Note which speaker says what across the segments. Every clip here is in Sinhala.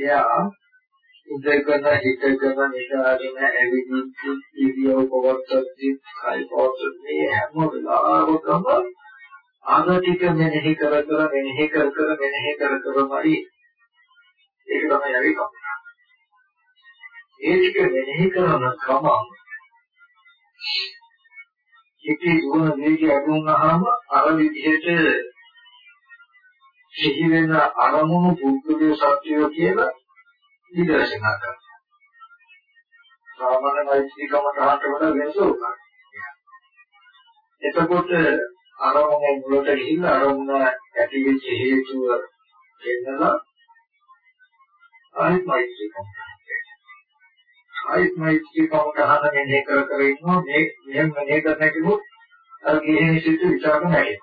Speaker 1: එයා ඉඳගෙන හිටගෙන නිදාගෙන ඇවිදින්න ඉරියව් පවත්වද්දී කය පවත්වන්නේ හැම වෙලාවකම ආගතික මෙනෙහි කර කර මෙනෙහි කර කර මෙනෙහි කර කරමයි ඒක තමයි හරි කම. ඒ ටික මෙනෙහි කරන ගමන් හිතේ දුවන වේගය අඩු වුණාම අර විදිහට සිහි වෙන අරමුණු පුද්ගලයේ සත්‍යය කියලා විදර්ශනා කරනවා. සාමාන්‍ය මෛත්‍රීකම තහට වඩා වෙනස උනා. එතකොට අරමුණ මුලට ගිහින් අරමුණ ඇති වෙච්ච හේතුව දෙන්නලා ආයෙත් මෛත්‍රීකම ආයෙත් මෛත්‍රීකම තහන මෙහෙ කර කර ඉන්නවා මේ මෙහෙම මෙහෙ කරන කිව්වොත් අර ගෙහෙන සිත් විචාරක නැහැ.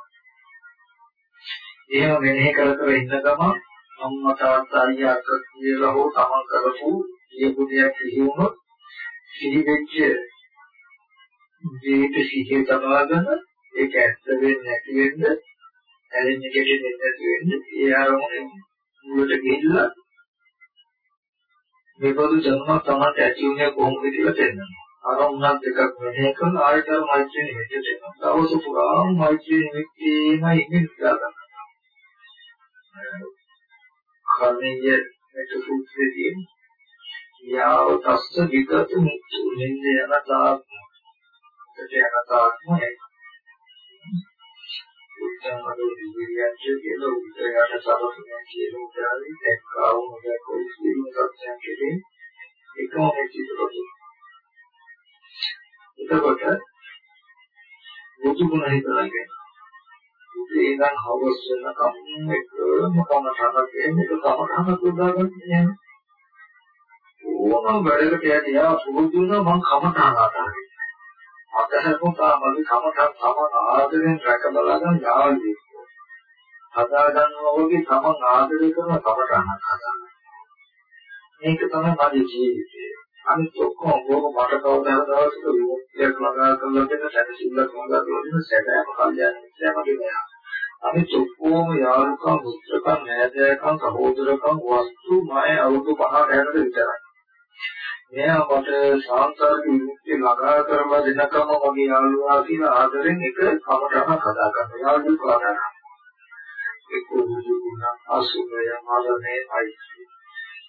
Speaker 1: එහෙම මෙහෙ කර කර ඉන්න ගමන් අම්මා තාත්තා අයියා අක්කා කියලා හෝ තමන් කරපු කියපු දෙයක් සිහි වුණොත් සිහි වෙච්ච දේට සිහිය තබාගෙන ඒක ඇත්ත වෙන්නේ නැති වෙන්න ඇලෙන්නේ කෙරෙන්නේ නැති වෙන්න ඒ ආරමුණේ මුලට ගිහිල්ලා මේකවල ජන්ම තමයි ඇති උනේ කොහොමද කියලා තේරෙනවා. ආරම්භයක් දෙකක් වෙනේ කරන ආයතන මෛත්‍රී නිමිති දෙනවා දවස පුරාම මෛත්‍රී නිමිතිමයි ඉන්නේ කියලා කර්මීය මෙත සූත්‍රයේදී යාව තස්ස විගත මුතු නින්ද යන තාත්ම යන තාත්ම උත්තමදෝ විවිධයන්ච කියලා උත්තරයට සමතුලිතව කියන උදාහරණය දැක්කා වුණා කොයි සියලු සත්‍යයන් කෙරේ එකම චිත්තපටි. එතකොට මුතු ගුණ හිතලාගෙන උදේ ඉඳන් හවස වෙනකම් එකම කමටහනක් මේක කමටහනක් උදාගන්න නෑ ඕනම වැඩකට යටියා පුරුදු වෙනවා මං කමටහන අතාරින්න. අතහැරපු තාමගේ කමටහන් සමන ආදරෙන් රැක බලාගෙන යාළුවෙක්. හදා ගන්නවා වගේ තමන් ආදරය කරන කමටහනක් හදාගන්න. මේක තමයි මගේ ජීවිතය. අනිත් ඔක්කොම ඕක මට කවදා දවසක විමුක්තියක් ළඟා කරලා දෙන්න සැනසෙල්ලක් ළඟා කරලා දෙන්න සැබෑම කල්යනා මිත්‍යාමගේ නෑ. අනිත් ඔක්කොම යාළුකම්, මිත්‍රකම්, නෑදෑකම්, සහෝදරකම් වස්තු මය අවුරුදු 5කට යනකොට විතරයි. මෙයා මට සාංසාරික විමුක්තිය ළඟා කරලා දෙනකම මගේ යාළුවා කියලා ආදරෙන් එක කමටහක් හදා ගන්න. යාළුවෙක් හදා ගන්න. එක්ක දුදුකුණ අසුබය මරණේ අයිති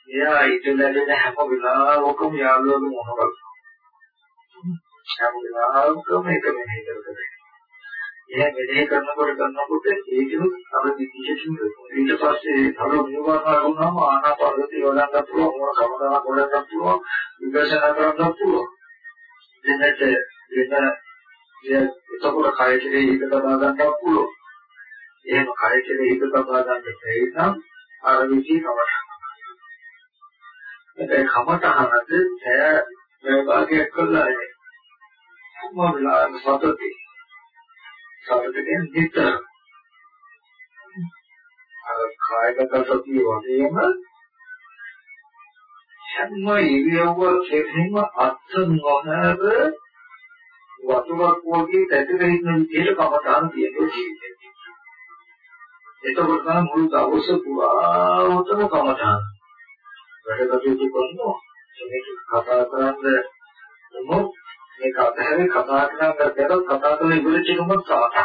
Speaker 1: එයා ඊට ලැබෙන හැම වෙලාවකම යාළුවෝ මොනවද? හැම වෙලාවකම ඒක මෙහෙ කරගෙන. එයා මෙහෙ කරනකොට කරනකොට ඒකෙත් අර විශේෂින් ඊට පස්සේ අර නිවාරණ වුණාම ආනාපානසති වලට පුළුවන් මොන කමදාන වලට පුළුවන් විදර්ශනා කරන්න පුළුවන්. දෙන්නට වෙන එතකොට කය කෙරේ හිත තබා ගන්නත් පුළුවන්. එහෙම කය කෙරේ හිත තබා ගන්න බැරි නම් අර විදිහ කවදාවත් ඒ කමතහනද සෑ විභාගයක් කළා නේ. කොහොම වෙලාවක සතුටේ. සතුටෙන් හිතන. අර කායගත සතිය වගේම හැම ඉරියව්ව කෙරෙහිම අත් නොහැර වතුරක් වගේ පැතිරෙන ඉන්න විදිහට කමතහන තියෙනවා ජීවිතේ. එතකොට තමයි මුළු දවස පුරාවටම කමතහන. වැඩ කටයුතු කරනවා. මේක කතා කරන්න මොන මේක අතහැරේ කතා කරන්න දැරත් කතා කරන ඉවරෙච්ච එකම සාතක්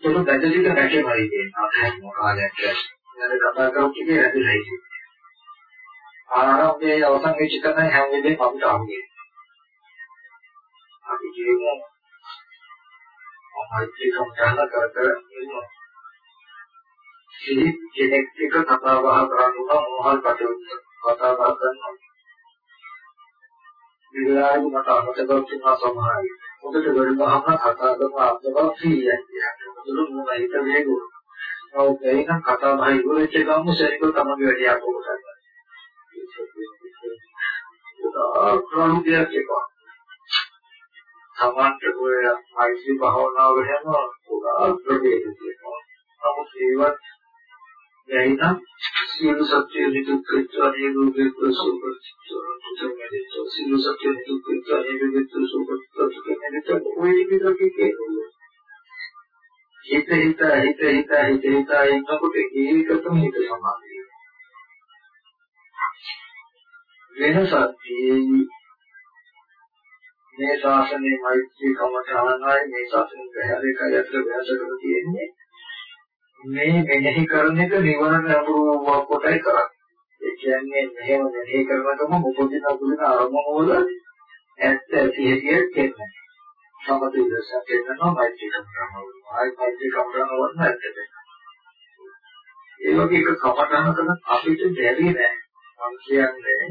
Speaker 1: ඒක දැදලිට නැටෙමයි කියන්නේ අතහැරම කාලයක් යන කතා කරොත් ඉතින් ඇදලා ඉන්නේ. ආරම්භයේ අවසන් වෙච්ච තමයි හැම වෙලේම අපිට අහුවේ අපි කියමු. අමයිත්‍රි කම්තාන කර කර ඉන්නවා. කෙනෙක් එක්ක කතා බහ කරනවා මොහල් කටයුතු කතා බහ කරනවා. විලායි මට අමතක වුණා සමහරයි. මොකද වෙලවහම කතා කරන අර්ථව සීයයි. මොකද මොන හිත වේගුණ. ඔව් ඒකන් කතා බහ ඉවරෙච්ච ගමන් ශරීරය තමයි වැඩි ආපහු කරන්නේ. ඒක ප්‍රමුඛයක් එක. සමාන්තර ඔය ආයිසි භාවනාව වෙනම පුරා ප්‍රවේද තියෙනවා. නමුත් ඒවත් එයිනම් සියලු සත්‍ය නිදුක්ඛිතා නිරෝධිත සුපතිච්ඡ සියලු සත්‍ය නිදුක්ඛිතා නිරෝධිත සුපතිච්ඡ කියන ඔය විදිහට කියනවා. හිත හිත හිත හිත හිත හිත ඉන්නකොට ඒකටම හිත සමාධිය. වෙනසක් තියෙන්නේ මේ ශාසනයේ මෛත්‍රී කමඨානයි මේ ශාසනය පැහැදිලි කරලා වෙනසකට තියෙන්නේ මේ මෙනෙහි කරන එක නිවනට නපුරු කොටයි කරන්නේ. ඒ කියන්නේ මෙහෙම මෙනෙහි කරනකම උපදින උපදින අරමුණු වල ඇත්ත ඇති හැටියට කියන්නේ. සමත විදර්ශන කියනවා මෛත්‍රී කමඨාන. ආයි මෛත්‍රී කමඨාන වන්න ඇත්තට. ඒ වගේ එක කමඨානකට අපිට බැරි නෑ. මම කියන්නේ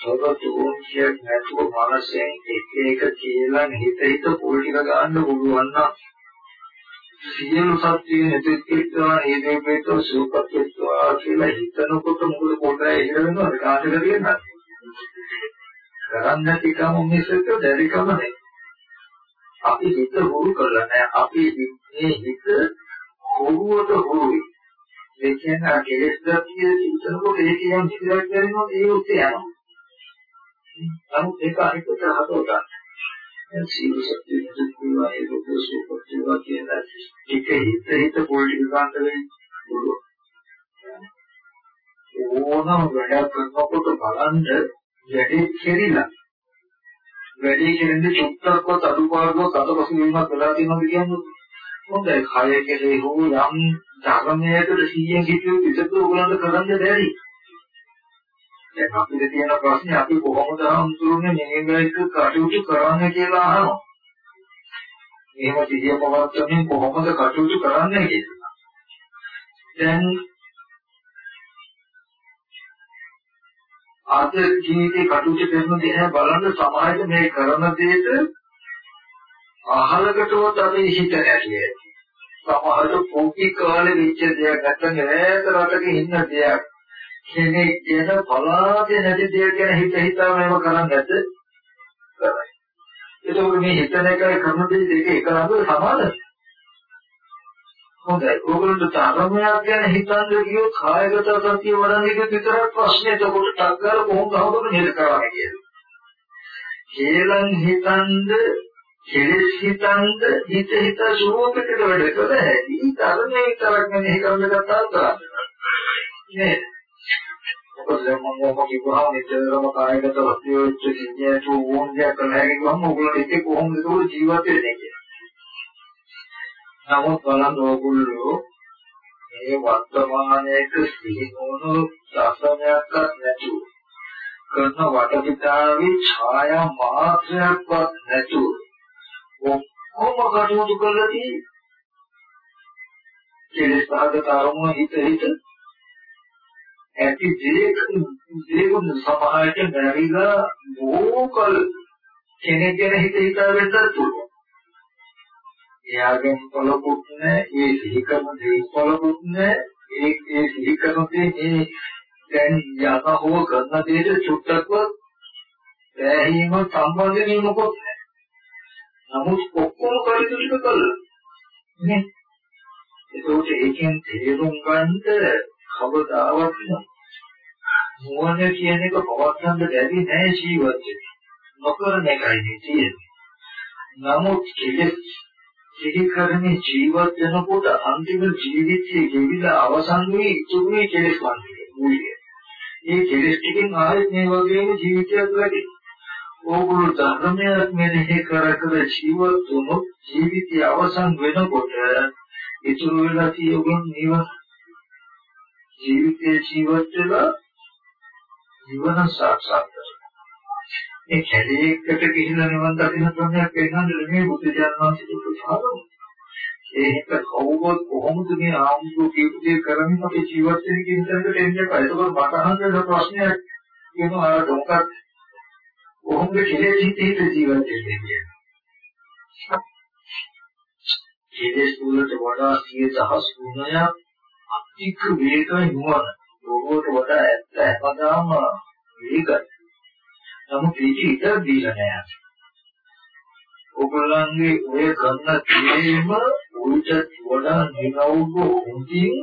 Speaker 1: සෝබතුන් කියක් නැතුව මානසයෙන් එක එක කියලා හිත හිත පොල් ටික ගන්න පුළුවන් නම් සියලු සත්‍ය නැතිවෙත්වා ඒ දෙපේට සූපත්වා කියලා හිතනකොට මොකද පොඩ්ඩයි ඉහිර වෙනවද කාටද කියන්නත් කරන්නේ නැතිකම මිසක දැරිකම නෙයි අපි හිත හුරු කරලා නැහැ අපි මේ හිත හුරුවට හුරුයි. ඒ කියන්නේ කෙලෙස් ගතිය හිතනකොට ඒ කියන්නේ ඉස්සරහට යනවා ඒ උත්තේ යනවා නමුත් ඒක අනිත් පැත්තට හදවත ගන්න. සීල සත්‍ය දුක්ඛවා ඒ දුක්ඛසෝපත්තිවා කියන එක හිත හිත පොලිටික කාන්තරේ ඕනම වැඩක් කරනකොට බලන්න වැඩේ කෙරිලා. වැඩේ කෙරෙන්නේ චුට්ටක්වත් අඩුපාඩුවක් අතපසු වීමක් වෙලා තියෙනවද කියන්නේ? හොඳයි. කය කෙරේ හෝ යම් ධර්මයකට 100 කිතුත් විතර උගලන්ට කරන්න බැරි. දැන් අපිට තියෙන ප්‍රශ්නේ අපි කොහොමද හඳුන්නේ මේක කටයුතු කරන්න කියලා අහනවා. එහෙම සිහිය පවත්වමින් කොහොමද කටයුතු කරන්නේ කියලා. දැන් අද ජීවිතේ කටයුතු කරන දේ බලන්න සමාජ මේ කරන දෙයට අහලකටවත් අපි හිත නැතියි. සමහර පොකි කාලේ වෙච්ච දෙයක් නැත්නම් ඈත රටක ඉන්න දෙයක් කෙනෙක් ගැන පලාතේ නැති දෙයක් ගැන හිත හිතා මේව කරන්නේ නැද්ද? කරයි. එතකොට මේ හිතන එකයි කරන දේ දෙක එක ළඟ සමානද? හොඳයි. ඕගොල්ලෝ තරමයක් ගැන හිතන්නේ කියෝ කායගත සතිය වඩන්නේ කිව්ව විතරක් ප්‍රශ්නේ එතකොට ටක්කර කොහොමද හවුද නේද කරන්නේ කියලා. කේලම් හිතන්ද කෙලෙස් හිතන්ද හිත හිත ස්වરૂපයකට වැඩ කළ හැකි. තරමේ විතරක් නෙමෙයි කරන්න ගත්තා කරන්නේ. නේද? මොකද දැන් මම ඔබ කිව්වහම නිතරම කායගත වස්තු වෙච්ච සිද්ධියට ඕන්දයක් කරලා ගිහම ඔයගොල්ලෝ ඉතින් කොහොමද ඒක ජීවත් වෙන්නේ කියලා. නමුත් බලන්න ඕගොල්ලෝ මේ වර්තමානයේක සිහිනෝන දර්ශනයක්වත් නැතුව කරන වටපිටාවේ ඡායා මාත්‍රයක්වත් නැතුව ඔක්කොම කටයුතු කරලා තියෙන්නේ. කෙලෙස් සහගත අරමුණ හිත හිත ඇති දේක දේකුන් සමාජයට බැරිලා බොකල් කෙනෙක් ගැන හිත හිතා වෙන්නත් පුළුවන්. එයාගෙන් පළකුත් නැහැ, ඒ සිහි කරන දේ පළකුත් නැහැ, ඒ ඒ සිහි කරන දේ මේ දැන් යක හෝ කරන දෙයට චුට්ටක්වත් බැහැීම සම්බන්ධ වීමකුත් නැහැ. නමුත් ඔක්කොම කටයුතු ටික කළා. නේ? ඒකෝට ඒකෙන් තේරුම් ගන්නට කවදාවත් නුවණ කියන එක පවත්වන්න බැරි නෑ ජීවිතේ. නොකරන එකයි තියෙන්නේ. නමුත් කෙලෙස් සිහිකරන්නේ ජීවත් වෙනකොට අන්තිම ජීවිතයේ ගෙවිලා අවසන් වෙයි ඉතුරුනේ කෙලෙස් වන්නේ මූලිකයි. මේ කෙලෙස් ටිකෙන් ආයෙත් මේ වගේම ජීවිතයක් වැඩි. ඕගොල්ලෝ ධර්මයක් මෙනෙහි කර කර ජීවත් වුණොත් ජීවිතය අවසන් වෙනකොට ඉතුරු වෙලා තියෙන නිවන ජීවිතයේ ජීවත් වෙලා ජීවන සාක්ෂාත් කරගන්න. මේ කැලේකට ගිහිල්ලා නිවන් දකින්න ක්‍රමයක් වෙනවද මේ බුද්ධ ඥානවාසික ප්‍රසාරම. ඒක කවුරුත් කොහොමද මේ ආමුතු කීපේ කරන්නේ අපේ ජීවත් වෙන කියන තැනකට එන්නේ නැහැ. ඒකවල මට අහන්න ප්‍රශ්නයක් කියනවා ආවට මොකක්ද කොහොමද කෙලෙස් හිතේ ජීවත් වෙන්නේ කියන්නේ. කෙලෙස් වලට වඩා සිය දහස් ගුණයක් අධික වේගයි නුවණ. ඕකට වඩා ඇත්ත හැමදාම වේගයි. නමුත් ඒක ඉතර දීලා නෑ. ඔයගොල්ලන්ගේ ඔය කරන දේම උන්ට වඩා නිරවුල්ව හොඳින්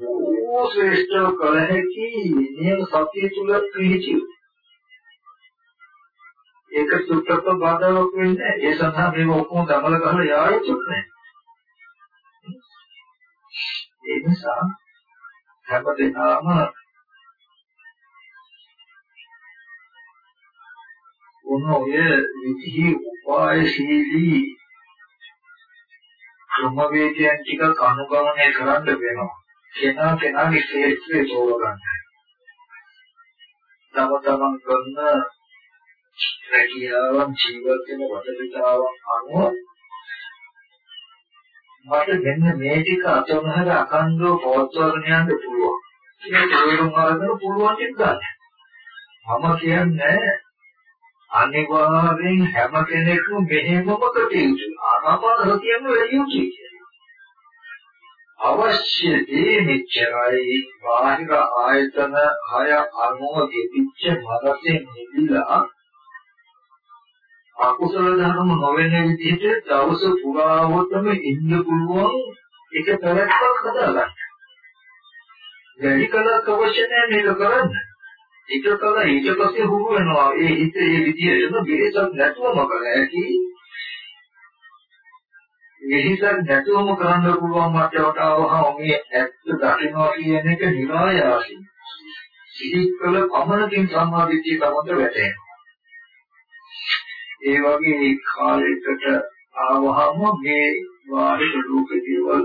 Speaker 1: ඕ ශ්‍රේෂ්ඨ කළ හැකි නියම සත්‍ය තුල පිහිටි. ඒක සුත්තක බාධාවක් වෙන්නේ ඒ සඳහා මේක ඔක්කොම දමල ගහලා යා යුතුත් නෑ. ඒ නිසා හැමදෙනාම මොන ඔය විදිහේ උපායශීලී ක්‍රමවේදයන් ටික අනුගමනය කරන්න වෙනවා. කෙනා කෙනාගේ ක්ෂේත්‍රයේ තෝරගන්න. තම තමන් කරන රැකියාවන් ජීවත් වෙන වටපිටාවන් අනුව මට මෙන්න මේ ටික අතමහර අකණ්ඩව පවත්වාගෙන යන්න පුළුවන්. ඒක තේරුම් අරගෙන පුළුවන් ඉඳලා. මම කියන්නේ අනිවාර්යෙන් හැම කෙනෙක්ම මෙහෙමම කටයුතු. ආනාපාන සතියෙම වෙලිය යුතුයි. අවශ්‍ය දේ මෙච්චරයි බාහිර ආයතන හය අනුව දෙපිච්ච මනසෙන් නිදිලා අකුසල ධර්ම නොවන විදිහට දවස පුරාවටම ඉන්න පුළුවන් එක පැවැත්මක් හදාගන්න. වැඩි කලක් අවශ්‍ය නැහැ මේක කරන්න. ඒක කළා ඊට පස්සේ හුරු වෙනවා. ඒ හිත ඒ විදිහටම බෙහෙතක් නැතුවම කළ හැකි. මෙහිසක් නැතුවම කරන්න පුළුවන් මට්ටමට ආවහම මේ ඇත්ත දකින්නවා කියන එක නිරායාසයි. සිහිකල පමණකින් සම්මාදිටිය තමන්ට වැටෙනවා. ඒ වගේ කාලයකට ආවහම මේ වාරික රූප දේවල්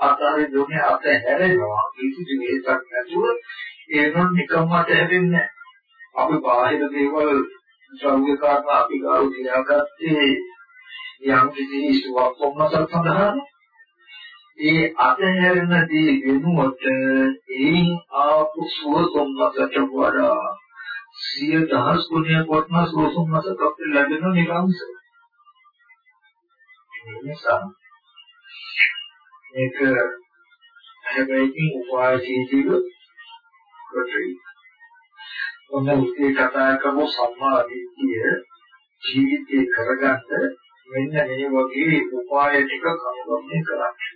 Speaker 1: අතරේ දුන්නේ අත හැරෙනවා. කිසි දෙයක් නැතුව ඒනම් නිකම්මට හැදෙන්නේ අපි බාහිර දේවල් ශ්‍රව්‍ය කාරණා අපි ගාව තියාගත්තේ යම් කිසි සුවක් කොම්මසක් සඳහා ඒ අතහැරෙන දේ වෙනුවට ඒ ආපු සුව කොම්මසට වඩා සිය දහස් ගුණයක් වටන සුව කොම්මසක් අපිට ලැබෙන නිරංශ නිසා මේක හැබැයි උපායශීලීව කොටයි. ඔන්න උත්තේ කතා කරමු සම්මා දිට්ඨිය ජීවිතේ කරගන්න මෙන්න මේ වගේ උපාය ටික කවුරුන්නේ කරන්නේ.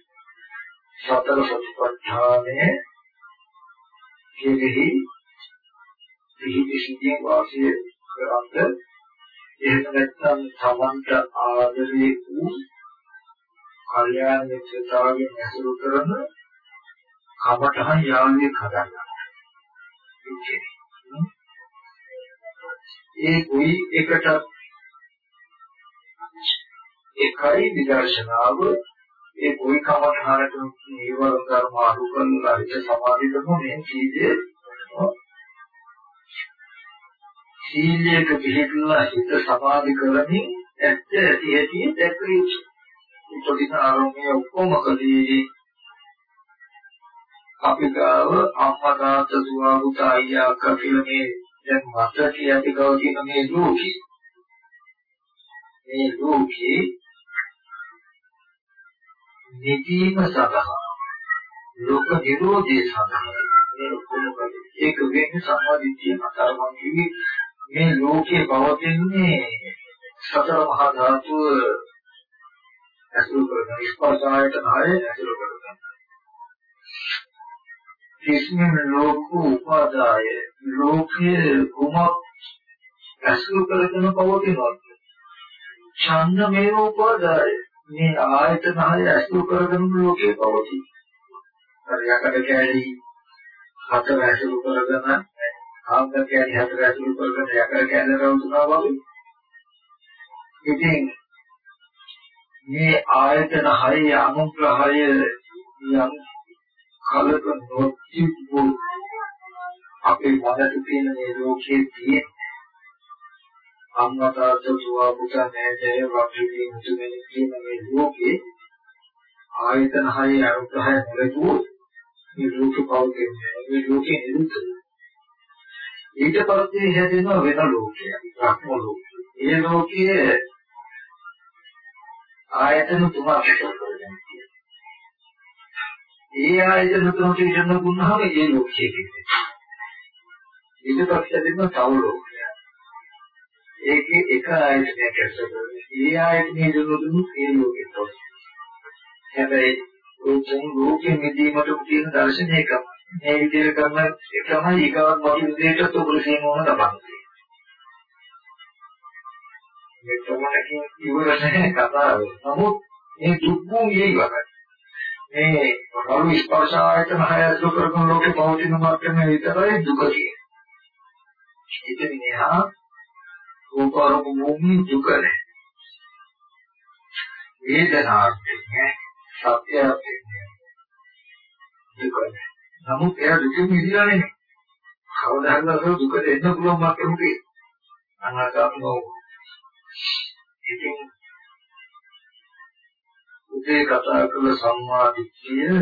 Speaker 1: සතර සතිපට්ඨානයේ කෙරෙහි පිහිටි සිටින වාසිය කරන්ද එහෙම නැත්නම් සමන්ත ආදරේ වූ කල්යාණ මිත්‍රතාවයෙන් ඇසුරු කරන කමඨහන් යාළුවෙක් හදන්න. ඒ කුයි එකට එකයි විදර්ශනාව ඒ කුයි කමඨහනට නිවර කර්ම අඩු කරලා හිත සමාධි කරන මේ සීලය සීලයක පිළිපදලා හිත සමාධි කරමින් ඇත්ත ඇති ඇති දැක යුතුයි. උපදින ආරම්භය ඔක්කොම කදී අපි ගාව අම්මා තාත්තා දුව පුතා අයියා අක්කා කියලා මේ දැන් මට කියති ගාව තියෙන මේ ලෝකේ මේ ලෝකේ නිදීම සඳහා ලෝක නිරෝධය සඳහා මේ ඔක්කොම ඒක වෙන්නේ සම්මාදිට්ඨිය මතර මම කිව්වේ මේ ලෝකේ පවතින්නේ සතර මහා ධාතුව ඇසුරු කරන ස්පර්ශ ආයතන ආය ඇසුරු කරන කිසිම ලෝක උපාදාය ලෝකයේ කුමක් ඇසුරු කරගෙන පවතිනවද? ඡන්ද මේ උපාදාය. මේ ආයතන ආය ඇසුරු කරගෙන ලෝකේ පවතී හරියකට කැලී හතර ඇසුරු කරගෙන ආංග කැලී හතර ඇසුරු කරගෙන යකඩ කැලේ රවුතුනා වගේ ඉතින් මේ ආයතන හය අනුග්‍රහය යම් කලක නොතිබු අපේ මනසේ තියෙන මේ ලෝකයේ තියෙන අම්මතාත දුවා පුතා නෑදෑය වගේ මුතුමෙනි කියන මේ ලෝකේ ආයතන හය අනුග්‍රහය නොලැබුවොත් මේ ලෝක පවතින්නේ මේ ලෝකේ නිරුද්ධ ඊට පස්සේ හැදෙන වෙන ලෝකයක් බ්‍රහ්ම ලෝකය. ඒ ලෝකයේ ආයතන තුනක් කරගෙන ඒ ආයතන තුනට ඉන්න දුන්නාම ඒ ලෝකයේ තියෙනවා. ඊට පස්සේ දෙන්න තව ලෝකයක්. ඒකේ එක ආයතනයක් ඇසුරු ඒ ආයතනයේ දුන්නු ඒ ලෝකෙට. හැබැයි උතුම් ලෝකෙ මිදීමට තියෙන දර්ශනය එක. මේ විදිහට කරන එකමයි ඊගවත් වගේ විදිහට උපරිම වුණ තමයි. මේ ප්‍රමණකින් ඉවර නැහැ කතාව. නමුත් මේ දුක් භූමියේ ඉවරයි. මේ රළු ස්පර්ශ ආයතන හය අසු කරන ලෝකේ පවතින මාර්ගයෙන් විතරයි දුක කියන්නේ. ඉතින් එහා රූපාරූප භූමිය දුක නැහැ. වේදනාර්ථය නෑ සත්‍යර්ථය නෑ දුක නෑ. නමුත් එයා දුක මිදිලා නෙමෙයි. කවදා හරි දුක දෙන්න පුළුවන් මට්ටමක අනාගතව ඉතින් උදේ කතා කළ සම්මා දිට්ඨිය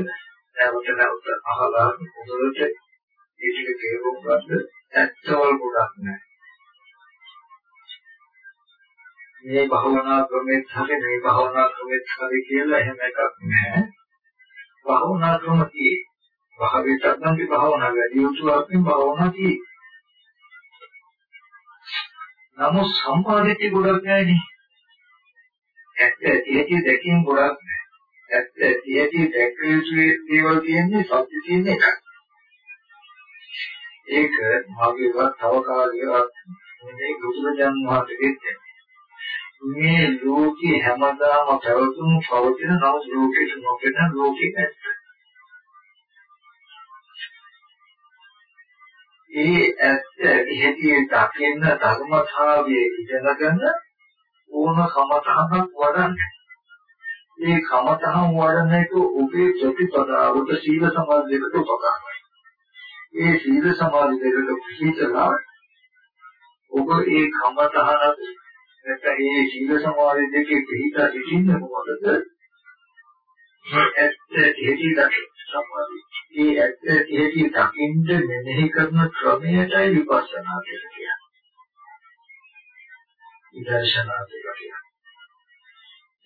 Speaker 1: නැවත නැවත අහලා හොඳට ඒ ටික තේරුම් ගන්න ඇත්තවල් ගොඩක් නැහැ. මේ භවනා ක්‍රමෙත් හරි මේ භවනා ක්‍රමෙත් හරි කියලා එහෙම එකක් නැහැ. භවනා ක්‍රම තියෙයි. භාවිතත් නම් භවනා වැඩි යුතුවක් නේ භවනා තියෙයි. නමුත් සම්පාදිතය ගොඩක් නැහැනේ. ඇත්ත ඇටි දැකීම ගොඩක් නැහැ. ඇත්ත ඇටි දැක යුතු දේවල් කියන්නේ සත්‍ය තියෙන එකක්. ඒක මාගේවත් තව කාලයකට මේ බුදුරජාන් වහන්සේගෙත් මේ ලෝකේ හැමදාම පැවතුණු පවතින නව ලෝකෙට නොපෙන ලෝකෙක ඇත්ත. ඒ ඇත්ත ඉහෙදී දකින්න ධර්මතාවයේ ඉඳගෙන ඕන කමතහනක් වඩන්න. මේ කමතහන් වඩන එක ඔබේ ප්‍රතිපදාවට සීල සමාධි දෙකට උපකාරයි. ඒ සීල සමාධි දෙකට පිළිතලා ඔබ ඒ කමතහන නැත්නම් ඒ සීල සමාධි දෙකේ පිළිත ඉන්න මොකද? මේ ඇත්ත හේති දකින්න සමාධි. ඒ ඇත්ත හේති දකින්න මෙනෙහි කරන ක්‍රමයටයි විපස්සනා කියන්නේ. විදර්ශනා කියලා.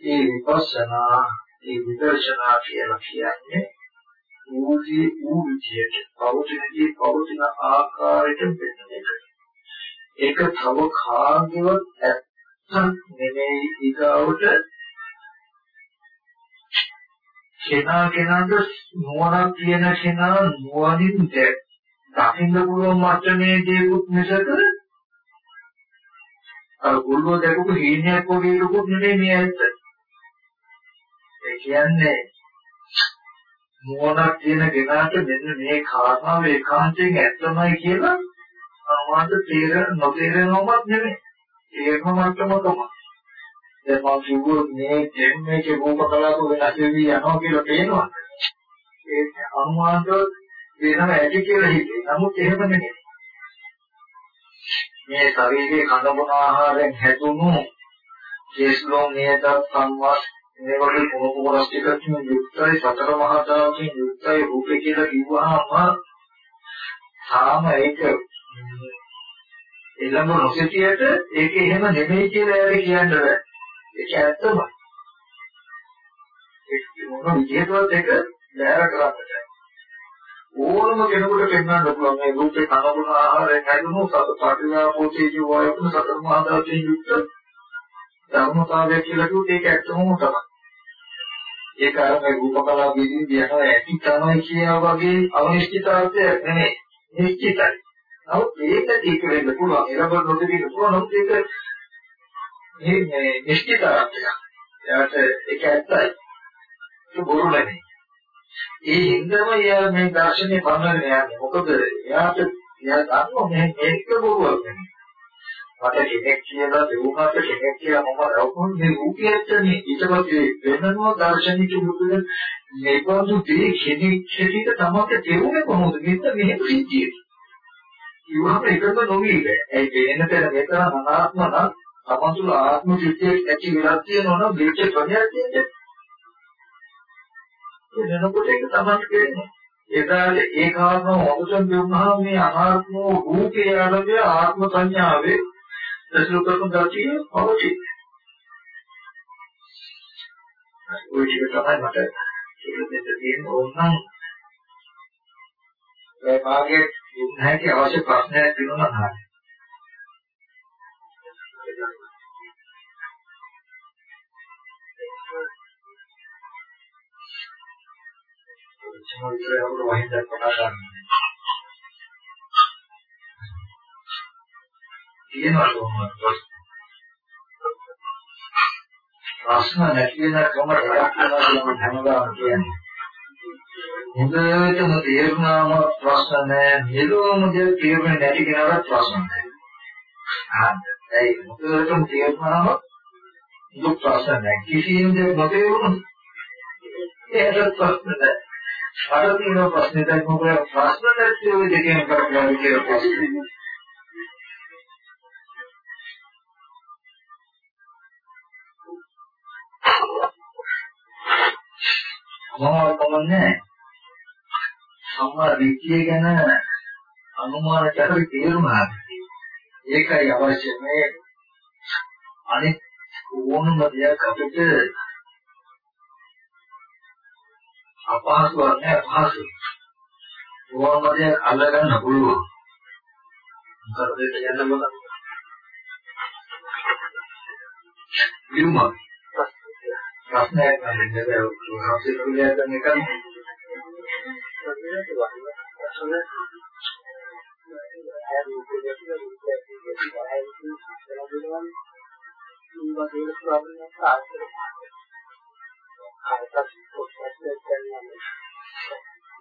Speaker 1: ඒ විපස්සනා ඒ විදර්ශනා කියලා කියන්නේ ඌදී ඌ විදියට පෞද්ගලිකී පෞද්ගලික ආකාරයට වෙන එක. ඒක තව කාගේවත් ඇත්තක් නෙමෙයි ඊගාවට කෙනා කෙනාට නුවණක් තියෙන කෙනා නුවණින් දකින්න පුළුවන් මට්ටමේ දේකුත් මිසක අර ගොල්ලෝ දැකපු හීනයක් වගේ ලොකුත් නෙමෙයි මේ ඇත්ත. ඒ කියන්නේ නුවණක් තියෙන කෙනාට මෙන්න මේ කාරණාව ඒකාන්තයෙන් ඇත්තමයි කියලා සමාජ තේර නොතේරෙනවමත් නෙමෙයි. ඒක මට්ටම තමයි. දැන් මම කිව්වොත් මේ දෙන්නේක රූප කලාප වෙනස් වෙවි යනවා කියලා පේනවා. ඒක අනුමානව වෙනම ඇති කියලා හිතේ. නමුත් එහෙම නෙමෙයි. මේ ශරීරයේ කන බොන ආහාරයෙන් හැදුණු කේස්ලෝම් නේද සංවාස මේ වගේ කොහොම කොටස් ටිකකින් යුක්තයි සතර මහා ධාතුන් යුක්තයි රූපේ කියලා කිව්වහම තාම ඒක එළඹ නොසිටියට ඒක එහෙම නෙමෙයි කියලා එයාට කියන්න බෑ. ඒක ඇත්තමයි. ඒක මොන විදිහටවත් ඒක බෑර කරන්නට. ඕනම කෙනෙකුට පෙන්වන්න පුළුවන් මේ රූපේ කනබුන ආහාරයෙන් හැදුණු සත පටිඝාපෝතේජ වායුන සතර මහා ධාතුන් යුක්ත ධර්මතාවය කියලා කිව්වොත් ඒක ඇත්තම තමයි. ඒක අර මේ රූප කලාව විදිහින් කියනවා ඇති තමයි කියන වගේ අනිශ්චිතාර්ථයක් නෙමෙයි. නිශ්චිතයි. නමුත් ඒක ඒක වෙන්න පුළුවන්. එළබ නොදෙන්න පුළුවන්. නමුත් ඒක මේ මේ නිශ්චිතාර්ථයක්. එයාට ඒක ඇත්තයි. ඒක බොරු නෙමෙයි. ඒ හින්දාම එයා මේ දර්ශනේ පන්නගෙන යන්නේ. මොකද එයාට එයා දන්නවා මේ මේක බොරුවක් නෙමෙයි. මට කෙනෙක් කියලා දෙවුනට කෙනෙක් කියලා මම රවුම් මේ රූපයටනේ ඊට පස්සේ වෙනම දර්ශනික මුතුල මේබඳු දේ කෙනෙක් හැටියට තමයි තේරුනේ කොහොමද මෙන්න මෙහෙම සිද්ධිය. ඉවහම එකම නොවි බෑ. ඒ දෙන්න තර මෙතන අනාත්ම නම් තමතුල ආත්ම සිද්ධියක් ඇති වෙලා තියෙනවා නම් මේක ක්‍රමයක් තියෙන්නේ. ඒ වෙනකොට ඒක තමයි කියන්නේ. එදාට ඒ කාරණා හොඳටම දුන්නාම මේ අනාත්ම රූපේ ආරම්භය ආත්ම සංඥාවේ ඇසුරු කරන ගතිය පවතී. ඔය ටික තමයි මට ඉතින් තියෙන ඕනනම් ඒ මාගේ නැති අවශ්‍ය ප්‍රශ්නයක් තියෙනවා නේද? සමහර විට අපිට වහින්න පටන් ගන්නවා. තියෙනවා කොහොමද ප්‍රශ්න නැති වෙන ක්‍රම රටක් කියලා හැමදාම කියන්නේ හොඳටම තේරුණාම ප්‍රශ්න නැහැ නිරෝම දෙයක් තේරුනේ නැති කෙනාට ප්‍රශ්න නැහැ ඒ මුදලටම තේරුණාම දුක් ප්‍රශ්න නැහැ. කිසිම දෙයක් නොතේරුණොත් ඒකට ප්‍රශ්න නැහැ. අර තියෙන ප්‍රශ්නේ දැන් මොකද ප්‍රශ්න නැති ඔය දෙකෙන් කරගන්න කියලා ප්‍රශ්නේ. මොනවද කොමන්නේ සම්මා දිට්ඨිය ගැන අනුමාන කරලා තේරුණා. ඒකයි අවශ්‍ය මේ අනිත් ඕනම දෙයක් අපිට අපහසුවක් නෑ පහසුයි. ඕනම දෙයක් අල්ලගන්න පුළුවන්. මොකද ඒක යන්න මොකද? විරුමක්. ප්‍රශ්නයක් නැහැ නේද? හවුස් එකේ යන එක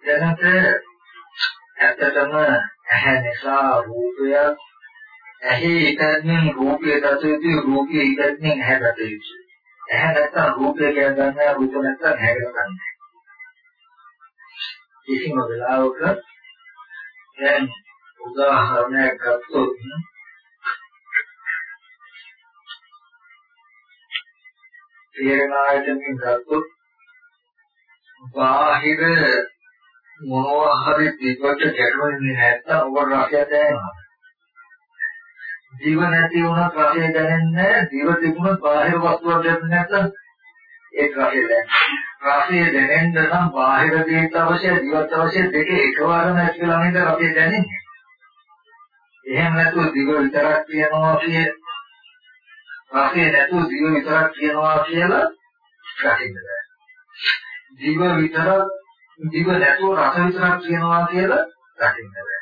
Speaker 1: දැනට ඇත්තටම ඇහැ නිසා රූපයක් ඇහි ඉතින් රූපය දතේදී රූපය ඉතින් ඇහැ දතේදී ඇහැ නැත්තම් රූපය කියලා ගන්න රූප නැත්තම් ඇහැ කියලා ගන්න කිසිම වෙලාවක දැන් උදාහරණයක් ගත්තොත් තේරෙන ආයතනකින් ගත්තොත් බාහිර මොනවා හරි දෙකට ගැටෙන්නේ නැත්තම් ඔබ රසය දැනෙනවා. ජීව නැති වුණත් රසය දැනෙන්නේ ජීව තිබුණත් බාහිර වස්තුවක් දැනෙන්නේ නැත්තම් ඒක රසය දැනෙන්නේ. රසය දැනෙන්න නම් බාහිර දේත් අවශ්‍ය ජීවත් අවශ්‍ය දෙක එකවරම ඇති කියලා නේද රසය දැනෙන්නේ. එහෙම නැතුව දිව විතරක් කියනවා කිය රසය නැතුව දිව විතරක් කියනවා කියලා රකින්න බෑ. දිව විතරක් දිව නැතුව රස විතරක් කියනවා කියලා රකින්න බෑ.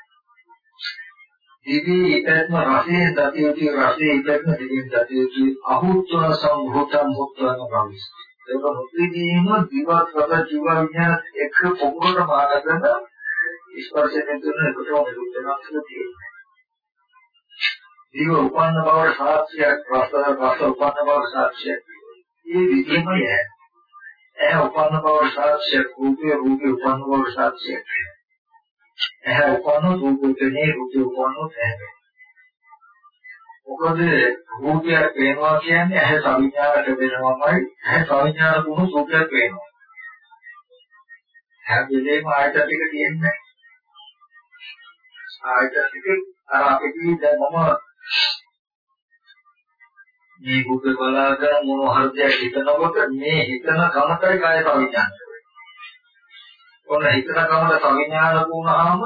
Speaker 1: දිවි ඉපැත්ම රසයේ දතියුති රසයේ ඉපැත්ම දිවින් දතියුති අහුත්වන සම්භූතම් මුක්තන භවිස්. ඒක මුත්‍තිදීම දිවත් රස ජීව විඥාන එක පොකුරට මානගෙන ස්පර්ශයෙන් තුන එකටම මෙලුවෙනවා කියලා තියෙනවා. දිව උපන්න බවට සාක්ෂියක් රස රස උපන්න බවට සාක්ෂියක්. මේ විදිහමයි ඇහැ උපන්න බවට සාක්ෂියක් රූපේ රූපේ උපන්න බවට සාක්ෂියක්. ඇහැ උපන්න රූපේ රූපේ උපන්න ඇහැ. මොකද රූපයක් පේනවා කියන්නේ ඇහැ සංඥාවට වෙනවමයි ඇහැ සංඥාන වුණු රූපයක් පේනවා. හැම වෙලේම ආයතන ටික තියෙන්නේ. ආයතන ටික අර අපිට දැන් මම මේ රූප බලාගෙන මොන හරි දෙයක් හිතනකොට මේ හිතන කමතයි කාය සංඥාන ඔන්න හිතන කමත සංඥාන වුණාම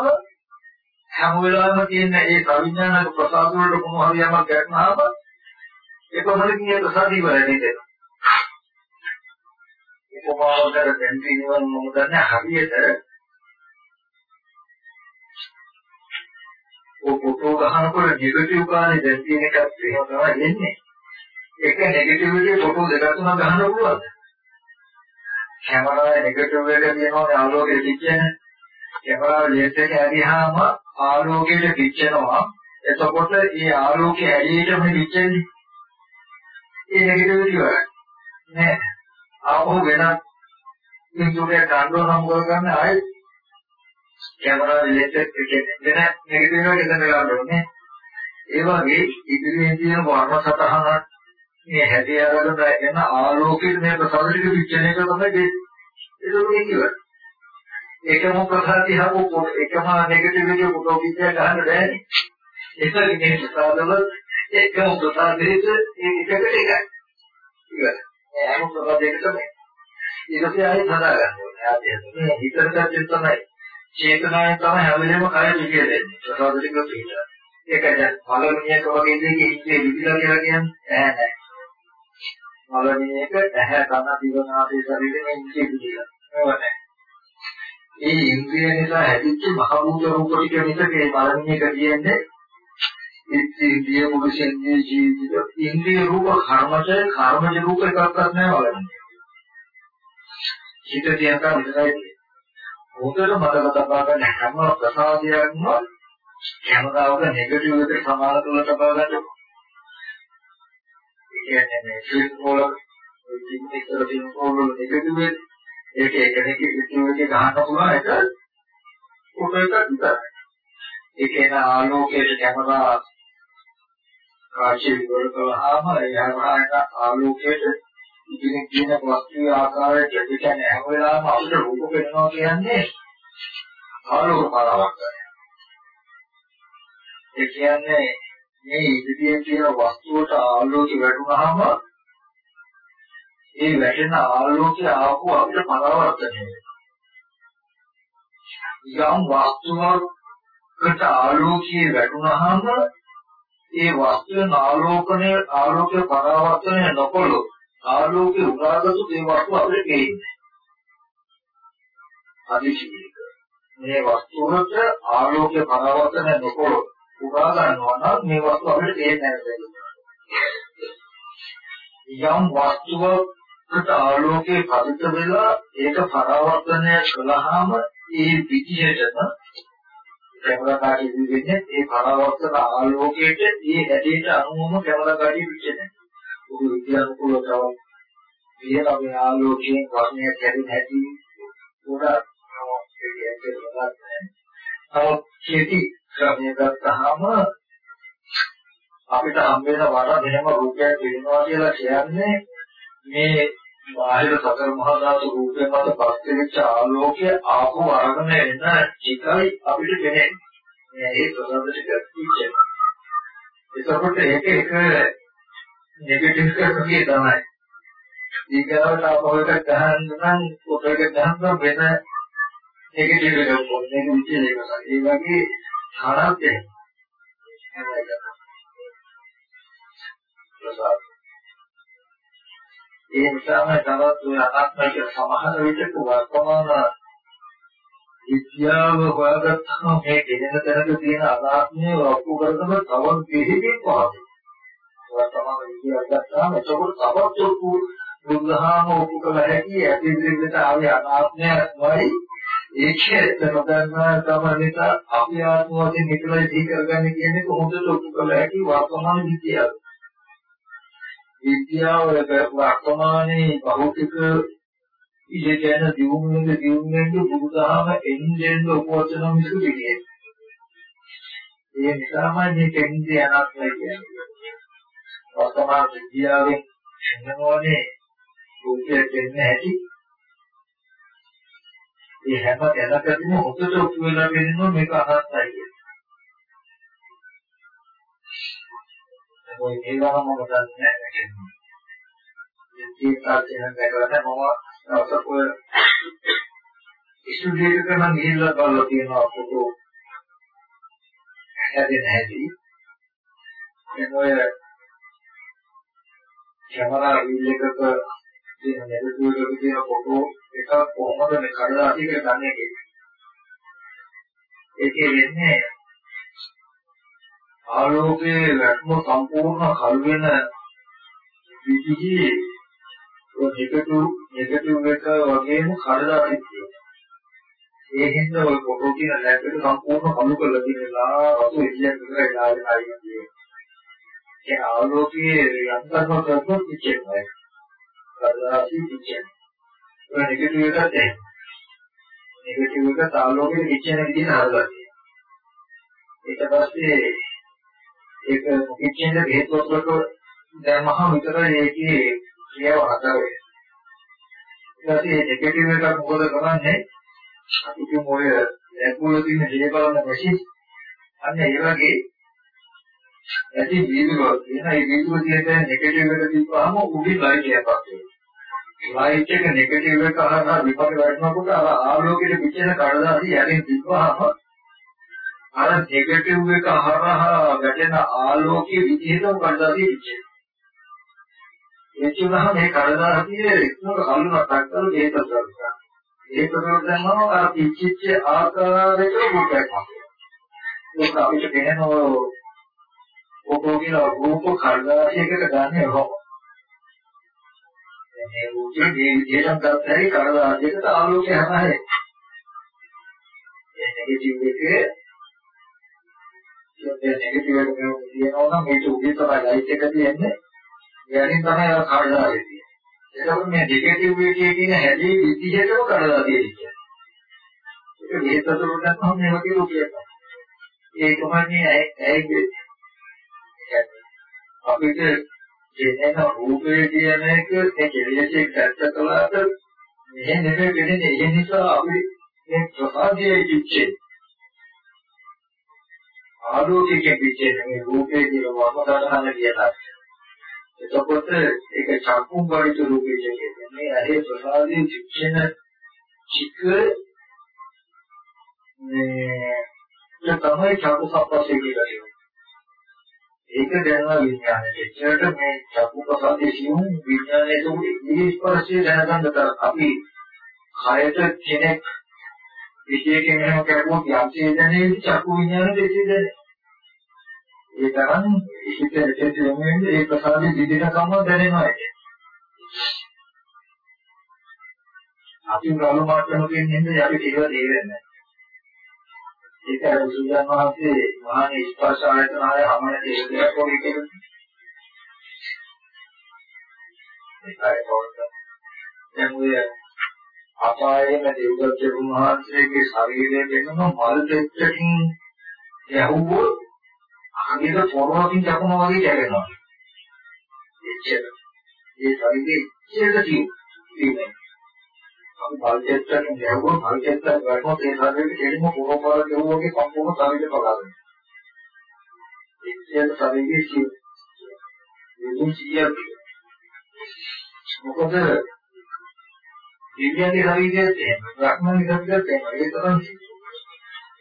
Speaker 1: හැම වෙලාවෙම තියෙන ඒ සංඥානක ප්‍රසාද වලට මොන හරි යමක් ගැටනහම ඒකමලකින් ඒ ප්‍රසාද ඉවරයි නේද උපමාවකට දැන් තියෙනවා මම දන්නේ හරියට ඔය ෆොටෝ ගහනකොට නෙගටිව් කාලේ දැන් තියෙන එකත් එහෙම තමයි එන්නේ. ඒක නෙගටිව් එකේ ෆොටෝ දෙකක් තුනක් ගහන්න පුළුවන්ද? කැමරාවේ නෙගටිව් එක තියෙනවා ආලෝකයේ පිච්චෙන. කැමරාවේ ලෙන්ස් එක ඇරියාම ආලෝකයට පිච්චෙනවා. එතකොට ඒ ආලෝකයේ ඇරියටම පිච්චෙන්නේ. ඒ නෙගටිව් එක ඉවරයි. නෑ. ආපහු වෙනත් පින්තූරයක් ගන්න ඕන නම් ගන්න ආයෙත් කැමරා රිලේටඩ් වෙන නෙගටිව් එක එතන ගන්න ඕනේ. ඒ වගේ ඉදිරියේ තියෙන වර්ණ සතහන මේ හැටි අරගෙන එන ආලෝකයේ මේ ප්‍රසාරික පිච්චෙන එක තමයි ඒක කියන්නේ. ඒකම ප්‍රසාරති හපු එකම නෙගටිව් එකේ ෆොටෝ පිච්චයක් ගන්න බෑනේ. ඒක මේ ප්‍රසාරවල එකම ප්‍රසාරෙට ඒකට එකයි. ඉවරයි. ඒ හැම ප්‍රසාරයකටම ඊට පස්සේ ආයෙත් හදා ගන්න ඕනේ. ආයෙත් හිතට තමයි චේතනාවෙන් තමයි හැම වෙලේම කය පිළිය දෙන්නේ. ප්‍රසාදික පිළිය. ඒක දැන් පළවෙනියක වගේ දෙයක ඉන්නේ විදිලා කියලා කියන්නේ ඈ නෑ. පළවෙනියක ඇහැ කන දිව නාසය ශරීරයෙන් ඉන්නේ විදිලා. නේද? ඒ ඉන්ද්‍රිය නිසා හැදිච්ච මහ භූත රූප ටික මිසක ඒ පළවෙනියක කියන්නේ ඉන්ද්‍රිය මුලසින්නේ ජීවිත ඉන්ද්‍රිය රූප කර්මජ කර්මජ රූප එකක්වත් නෑ වලන්නේ. හිත තියනවා විතරයි හොඳට මතක තබා ගන්න හැම ප්‍රසාදයක්ම කැමරාවක නෙගටිව් එකට සමාන තුල තබා ගන්න. කියන්නේ මේ ෆිල්ම් වල ඉතින් ඉතල ෆිල්ම් වල නෙගටිව් ඒක එක නෙගටිව් එකේ ගන්න පුළුවන් එක ෆොටෝ එකක් විතරයි. ඒකේන ආලෝකයේ කැමරා කාචි විවර කළාම එයාට ආලෝකයට ඉතින් කියන වස්තුවේ ආකාරයට දෙකෙන් හැම වෙලාවෙම අපිට රූප වෙනවා කියන්නේ ආලෝක පරාවර්තනය. ඒ කියන්නේ මේ ඉදිරියේ තියෙන වස්තුවට ආලෝකය වැටුනහම ඒ වැටෙන ආලෝකය ආපු අපිට පරාවර්තනය යම් වස්තුවකට ආලෝකයේ වැටුනහම ඒ වස්තුවේ ආලෝකණය ආලෝකය පරාවර්තනය නොකොළොත් ආලෝකේ උදාගතු මේ වස්තුව අපිට පේන්නේ. අදිශීලක. මේ වස්තුවට ආලෝකය පරාවර්තනය නොකොළොත් උදා ගන්නවා නම් මේ වස්තුව අපිට පේන්නේ නැහැ. යම් වස්තුවකට ආලෝකයේ පදිත වෙලා ඒක පරාවර්තනය කළාම ඒ විදිහටම කැමරා කාඩේ වෙන්නේ ඒ පරාවර්තන ආලෝකයට ඒ හැඩයට අනුවම කැමරා කාඩේ පිටින්නේ. උදු විද්‍යානුකූලව තව කියන මේ ආලෝකයෙන් වර්ණය කැරෙන හැටි උඩ නමුත් චේති ක්‍රමයක් ගත්තාම අපිට හම් වෙන වට මෙහෙම රූපයක් වෙනවා කියලා කියන්නේ මේ බාහිර සතර මහා ධාතු රූපේ මත පස්තිවිච්ච ආලෝකය ආපු අරගෙන එන එකයි අපිට දැනෙන්නේ. මේ ඒ ප්‍රසන්න ටික කිච්චන. ඒකකොට ඒක එක නෙගටිව් එකකදී තමයි. ඊගාවට අපවට ගහන්න නම් පොතක ගහන්න වෙන නෙගටිව් එකක් පොන්නේ විචේ එකක්. ඒ වගේ තරක් එනවා. ඒ නිසාම තවත් ඔය අනාත්මය කියන සමහර විටක වර්තමාන විද්‍යාව හොයාගත්තම මේ දෙන්න තැනක තියෙන අනාත්මය වපු කරගෙන තවන් දෙහිකින් පහදේ. වර්තමාන විද්‍යාව ගත්තාම එතකොට තවත් ඔප්පු බුද්ධහාම ඔප්පු කළ හැකි ඇතිවිදිහට ආවේ අනාත්මයයි ඒකේ නොදන්නා තමයි අපි ආත්ම වශයෙන් නිතරම දී කරගන්නේ කියන්නේ කොහොමද ඔප්පු කළ හැකි වර්තමාන විද්‍යාව. විද්‍යාව වර්තමානයේ භෞතික ඉගෙන දියුණුවේ දියුණුවේ බුදුදහම එන්නේ උපවචන මිසු දෙන්නේ. ඒ නිසාමයි මේ කෙන්දී අනාත්මය කියන්නේ. වර්තමාන විද්‍යාවෙන් එන්නෝනේ රූපය දෙන්නේ ඇති. ඒ හැම දැනකදීම හොතට ඔප්පු වෙලා වෙනවා මේක අනාත්මයි කියන්නේ. ඔය ඒවම මම දන්නේ නැහැ. ජීවිතය කියන දැකලා මම ඔය ඉස්තුඩියක කරන ගිහිල්ලා බලලා තියෙනවා ෆොටෝ හැදෙන හැටි. එනෝය කැමරා රීල් එකක තියෙන නෙගටිව් එකක තියෙන ෆොටෝ එක කොහොමද මේ කඩදාසියක ගන්න කියලා. ඒකේ වෙන්නේ ආලෝකයේ වැටම සම්පූර්ණ කල් වෙන විදිහේ ඔය නෙගටිව් නෙගටිව් එක වගේම කඩදාසි තියෙනවා. ඒ හින්දා ඔය ෆොටෝ කියන ලැබ් එක සම්පූර්ණ කළු කරලා තියෙනවා රතු එළියක් විතරයි දාගෙන ආන්නේ. ඒ ආලෝකයේ යන්තම කරපොත් පිච්චෙනවා. කඩදාසි පිච්චෙනවා. ඔය නෙගටිව් එකත් එහෙම. නෙගටිව් එක ආලෝකයේ පිච්චෙන විදිහ හදලා තියෙනවා. ඊට පස්සේ ඒක පිටින්ද හේතුවකට දැම්මහම විතරයි ඒකේ ක්‍රියාව හතර වෙන්නේ. ඊට පස්සේ නෙගටිව් එක මොකද කරන්නේ? අපි කියමු ඔය ලැබුවල තියෙන දේ බලන මැෂින් අන්න ඒ වගේ ඇති වීදුරුවක් තියෙන ඒ වීදුරුව තියෙන නෙගටිව් එක තිබ්බාම උඩින් ලයිට් එකක් වගේ. ලයිට් එක නෙගටිව් එක හරහා විපර වැටෙනකොට අර ආලෝකයේ පිටින කඩදාසි යටින් තිබ්බාම අර නෙගටිව් එක හරහා වැටෙන ආලෝකයේ විදිහටම කඩදාසිය පිච්චෙනවා. එච්චරම මේ කඩදාසියේ ඉක්මනට කල්ුණක් කරලා ඒක කරලා. ඒක කරනම අර පිච්චිච්ච ආකාරයක රූපයක් හම්බෙනවා. ඒක අපිට දැනෙනවා ඔකෝ කියන රූප කඩදාසියකට ගන්න රෝම. මේ රූපේ මේ විදිහට ගත්තයි කඩදාසියකට ආලෝකය හරහා. ඒ නෙගටිව් එකේ ඒ නෙගටිව් එක කියනවා නම් මේක උදේ තමයි ලයිට් එක තියෙන්නේ යන්නේ තමයි අර කඩලා තියෙන්නේ. එතකොට මේ නෙගටිව් එකේ තියෙන හැදී විදිහටම කඩලා තියෙන්නේ. ඒක මේ සතුට ගන්නම මේ වගේ රූපයක්. ඒ තමයි ඇයි අපිට දෙන රූපේ කියන එක ඒ කෙලෙසේ දැක්ක කලාට මෙහෙ නෙමෙයි වෙන්නේ ඒ නිසා අපි මේ ප්‍රසාදයේ ඉච්ඡේ ආලෝකයේ පිටේ මේ රූපේ කියන වර්ණදාන කියලා. එතකොට ඒක චක්කුම් වලිත රූපේ කියන්නේ මේ ඇහි ප්‍රසාදයේ චික්ෂණ චික මේ තමයි චක්කු සම්පස්සේ කියලා කියනවා. ඒක දැනන විඥානයේ එච්චරට මේ චක්කු ප්‍රසාදයේ සියුම් විඥානයේ තුනේ ඉහි ස්පර්ශය දැනගන්න තර අපි කයට කෙනෙක් විශේෂයෙන් එහෙම කරුවොත් යම්සේ දැනේ චක්කු විඥාන දෙකේ දැනේ. ඒ තරම් හිත දෙකේ යොමුෙන්නේ ඒ ප්‍රසාදයේ දිදිනකම දැනෙනවා ඒක. අපි ගාලු මාත්‍රමකින් ඉන්නේ අපි ඒක තේරෙන්නේ ඒක සුජන් වහන්සේ මහාන ස්පර්ශ ආයතන ආය හමන දෙයක් වගේ කියන්නේ. ඒකයි කොහොමද? දැන් ඔය අපායේම දෙව්දත් වහන්සේගේ ශරීරය වෙනම මල් දෙච්චකින් යහුවෝ අනිද පොරවකින් දකුණ වගේ කැරෙනවා. එච්චර. ඒ ශරීරයේ ඉච්ඡේද තියෙන්නේ. අපි පල්චෙත්තෙන් ගැහුවොත් පල්චෙත්තෙන් ගන්නොත් ඒ ශරීරෙට කෙලින්ම පොරොපාර ගෙවුවගේ සම්පූර්ණ ශරීරය පලාගෙන. ඉච්ඡේද ශරීරයේ සිය. විදුන් සියයක්. මොකද දිව්‍යන්ගේ ශරීරයේ තියෙන බ්‍රහ්මණේ ශරීරයේ තියෙන ඒ තරම්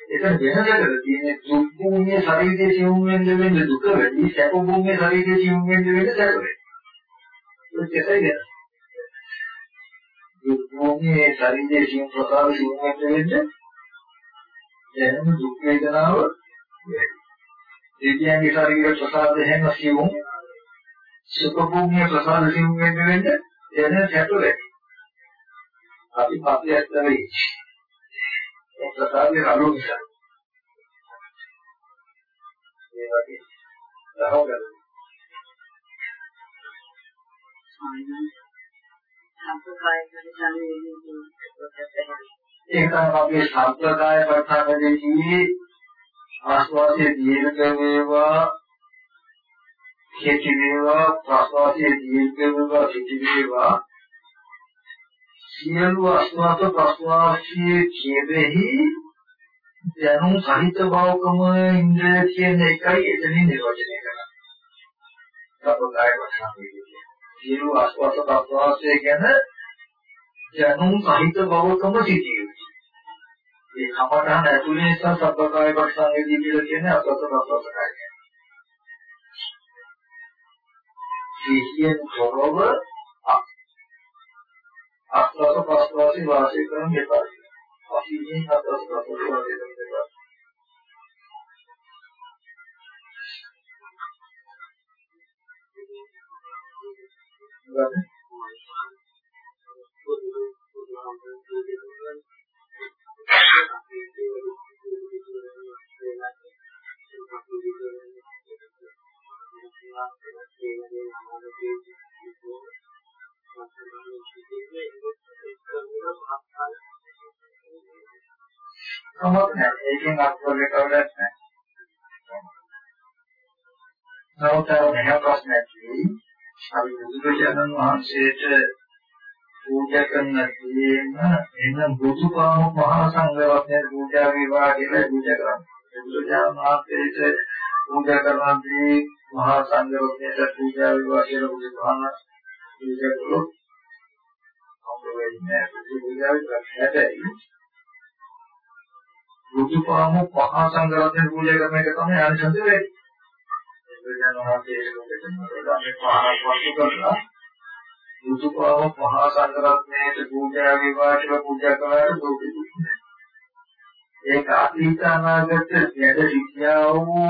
Speaker 1: එතන වෙනදකට තියෙන දුක් භූමියේ ශරීරයේ සිවුම් වෙන්න වෙන්න දුක වැඩි සැප භූමියේ ශරීරයේ සිවුම් වෙන්න වෙන්න සැප වැඩි. ඒක දුක්ඛෝගේ ශරීරයේ සියුම් ප්‍රකාර සියුම් වෙන්න දැනෙන දුක් වේදනාව දෙවියන්ගේ ශරීර ප්‍රසාද හැම සියුම් සුඛ භූමිය ප්‍රසාද සියුම් වෙන්න වෙන්න දැනෙන සැප වැඩි. අපි පස්සේ ඇත්තවෙයි. ඒ ප්‍රසාදේ අලු නිසා. ඒ වගේ දහවගල. ඒක තමයි සම්ප්‍රදාය ප්‍රථානයේදී ආස්වාදයේ දීර්ඝ වේවා කෙටි වේවා ප්‍රසවාසයේ දීර්ඝ වේවා කෙටි වේවා සියලු ආස්වාද ප්‍රසවාසයේ ඡේදෙහි දැනුම් සහිත භවකම ඉන්ද්‍රය කියන එකයි එතනින් නිර්වචනය කරන්නේ. සම්ප්‍රදාය ප්‍රථානයේදී සියලු ආස්වාද ප්‍රසවාසය ගැන දැනුම් සහිත බවකම සිටියු. ඒ කමඨහන ඇතුලේ නිසා සබ්බකාය පස්සංගේදී කියලා කියන්නේ අසත ප්‍රසවාසකය. සිහියෙන් තොරව ආස්වාද ප්‍රසවාසී වාසය කරන දෙපා. අසීමේ ආස්වාද ප්‍රසවාසී වාසය කරන දෙපා. කොහොමද ඒකෙන් අත්වලට වැඩක් නැහැ. නමුත් අර මෙහෙම ප්‍රශ්නයක් තියෙන්නේ අපි බුදුරජාණන් වහන්සේට පූජා කරන තේම එන බුදුපාම මහා සංඝරත්නය පූජා වේවා කියලා පූජා කරනවා. බුදුරජාණන් වහන්සේට පූජා කරනදී මහා සංඝරත්නයට පූජා වේවා කියලා බුදුපාම පූජා කළොත් අපේ වෙන්නේ පූජා හැබැයි බුදුපාම මහා සංඝරත්නයට පූජා කරන එක තමයි ආනිසංස වෙන්නේ. බුදුරජාණන් වහන්සේට පූජා කරනවා. මේ පහක් වස්තු කරලා බුදුපාව මහා සංඝරත්නයට පූජා වේවා කියලා පූජා කළාට දුක ඒක අතීත අනාගත යද විද්‍යාව වූ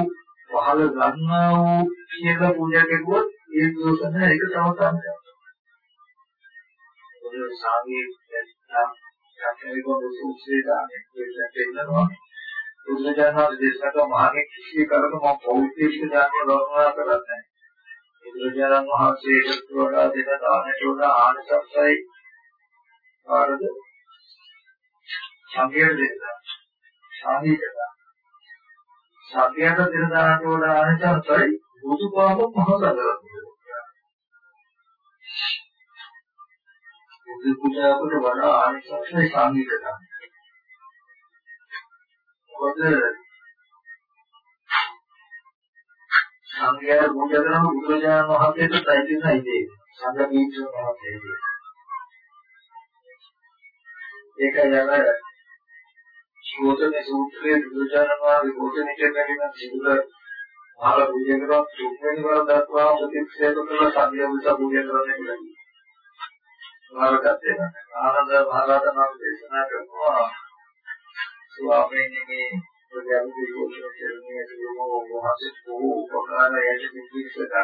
Speaker 1: පහළ ගන්නා වූ කියලා පූජා කෙරුවොත් ඒ දෝෂන ඒක සමතන්යක්. ඔය සාමී යම් යම් සුසුසේ දාන්නේ ඒක දෙන්නවා. බුදුජානක දේශනාව මහණෙක් කිසි කරක මම පෞද්ගලික ඥානය වර්ණනා කරන්නේ නැහැ. බුදුරජාණන් වහන්සේට වඩා දෙන දානට වඩා ආනසස්සයි ආරද සංකේත දෙන්න. සාහිත්‍යය. සත්‍යයට දෙන දානට වඩා ආනසස්සයි බුදුපාද මහසගරක්. බුදු පුජාවට වඩා ආනසස්සයි සංකේත දාන. මොකද සංඝයා පූජා කරන බුදුරජාණන් වහන්සේට සයිතිනයි දෙන්නේ. සංඝ පීඨ මහත්මයෙක්. ඒකයි අර ශෝතන සූත්‍රයේ බුදුරජාණන් වහන්සේ භෝජනය කරගෙන සිදුර මහා පූජා කරන තුන්වෙනි වර දක්වා ප්‍රතික්ෂේප කරන සංඝයා මුස පූජා කරන්න කියලා. මාර්ගය ආනන්ද මහරහතන් වහන්සේ දේශනා කරනවා ස්වාමීන් වහන්සේ ප්‍රජාපති යෝජනා කරන්නේ ඒකම වහන්සේ උපකාරයට පිළිපිටක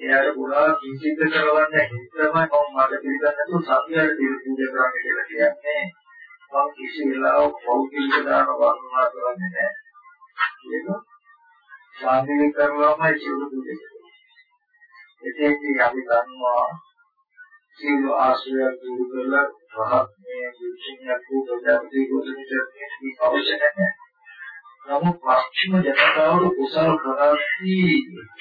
Speaker 1: එයාට පුරා කිසිද කරවන්න හිතම මම මට පිළිගන්නතු සතියට පිළිපිට කරන්න කියලා කියන්නේ. මම කිසි වෙලාවක පෞද්ගලික දාන වර්ණනා කරන්නේ නැහැ. ඒක සාධික කරනවාමයි සිදු දෙන්නේ එතෙන්දී අපි දන්නවා සියලු ආශ්‍රය දුරු කරලා රහත් මේ විචින්නක් වූ ප්‍රජාපති යෝජනා කරන්නේ අවශ්‍ය නැහැ නමුත් පස්චිම ජනතාවට කුසල කරද්දී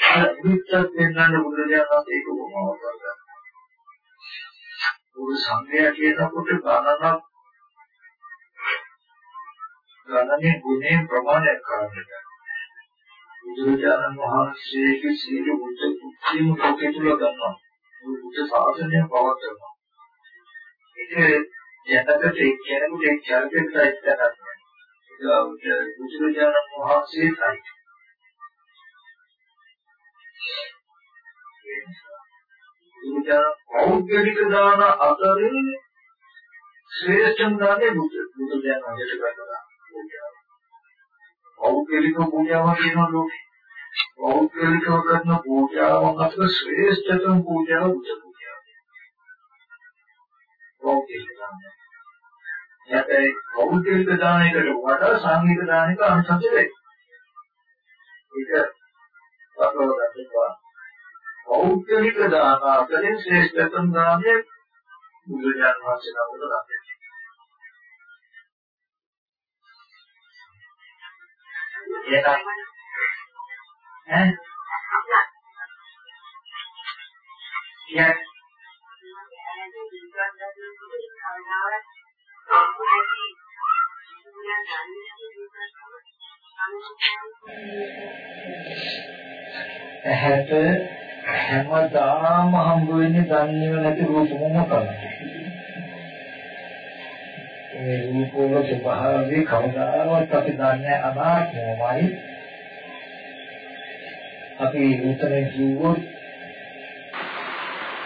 Speaker 1: අනිත්‍යත් වෙනන්න බුදුරජාණන් ඒක කොහොමද කරන්නේ? බුදු සංගය කියනකොට ගණනක් ගණනේ ගුණේ ප්‍රමාණය කරන්නේ. බුදුරජාණන් වහන්සේගේ සීල බුද්ධ කුච්චිම ලෝකේ තුල ගන්නවා. බුද්ධ ශාසනය පවත්වනවා. ඒක යටකට එක් කෙනෙකුට එක් චරිතයකට ඇත්තක් බුදුරජාණන් වහන්සේයි. බුදුරජාණන් පෞද්ගලික දාන අතරින් ශ්‍රේෂ්ඨම දානේ බුදු බුදුරජාණන් වහන්සේට කරනවා. පෞද්ගලික පූජාව කියනවා ලෝකේ. පෞද්ගලිකව කරන පූජාවන් අතර ශ්‍රේෂ්ඨතම පූජාව බුදු පූජාව. පෞද්ගලික දානය. හැබැයි පෞද්ගලික දානයකට වඩා සංඝික දානයක අනුසංස වෙයි. ඒක වතෝදන්නවා. පෞද්ගලික දාන අතරින් ශ්‍රේෂ්ඨතම දානය බුදුරජාණන් වහන්සේ නමකට ලබන්නේ. එහෙනම් ඈ Yes. ඇහැට හැමදාම හම්බ වෙන්නේ දන්නේ නැති රූපම තමයි. ඒ රූපවල ස්වභාවය කවදාවත් අපි දන්නේ අනාත්මයි. අපි උතන කිව්වොත්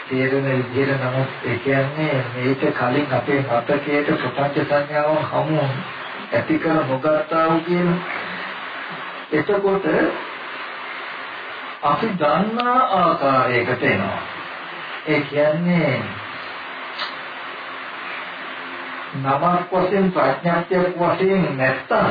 Speaker 1: තේරෙන විදිහට නමුත් ඒ කියන්නේ මේක කලින් අපේ මතකයට ප්‍රපංච සංඥාව හමු ඇති කර නොගත්තා වූ කියන. එතකොට අපි දන්නා ආකාරයකට එනවා. ඒ කියන්නේ නමක් වශයෙන් ප්‍රඥාත්යක් වශයෙන් නැත්තම්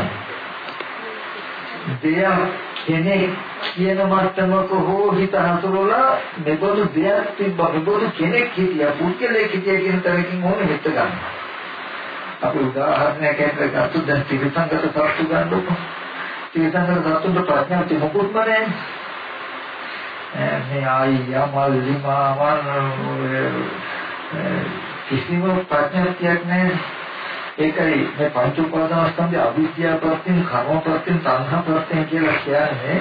Speaker 1: දෙයක් කෙනෙක් කියන මට්ටමක හෝ හිත හසුරලා මෙබඳු දෙයක් තිබ්බ මෙබඳු කෙනෙක් හිටියා පුද්ගලයෙක් හිටියා කියන තරකින් ඕනේ හිත ගන්න. අපි උදාහරණයක් ගත්තොත් දැන් ත්‍රිසංගත සත්තු ගන්නකො. ත්‍රිසංගත සත්තුන්ට ප්‍රඥාව තිබුණොත් නැහැ. මේ ආයියා මල්ලි මාමන් කිසිම ප්‍රඥාවක් නැහැ. ඒකයි මේ පංච උපාදානස්කන්ධය අවිද්‍යාව ප්‍රත්‍යයෙන් කර්ම ප්‍රත්‍යයෙන් සංඝා ප්‍රත්‍යයෙන් කියලා කියන්නේ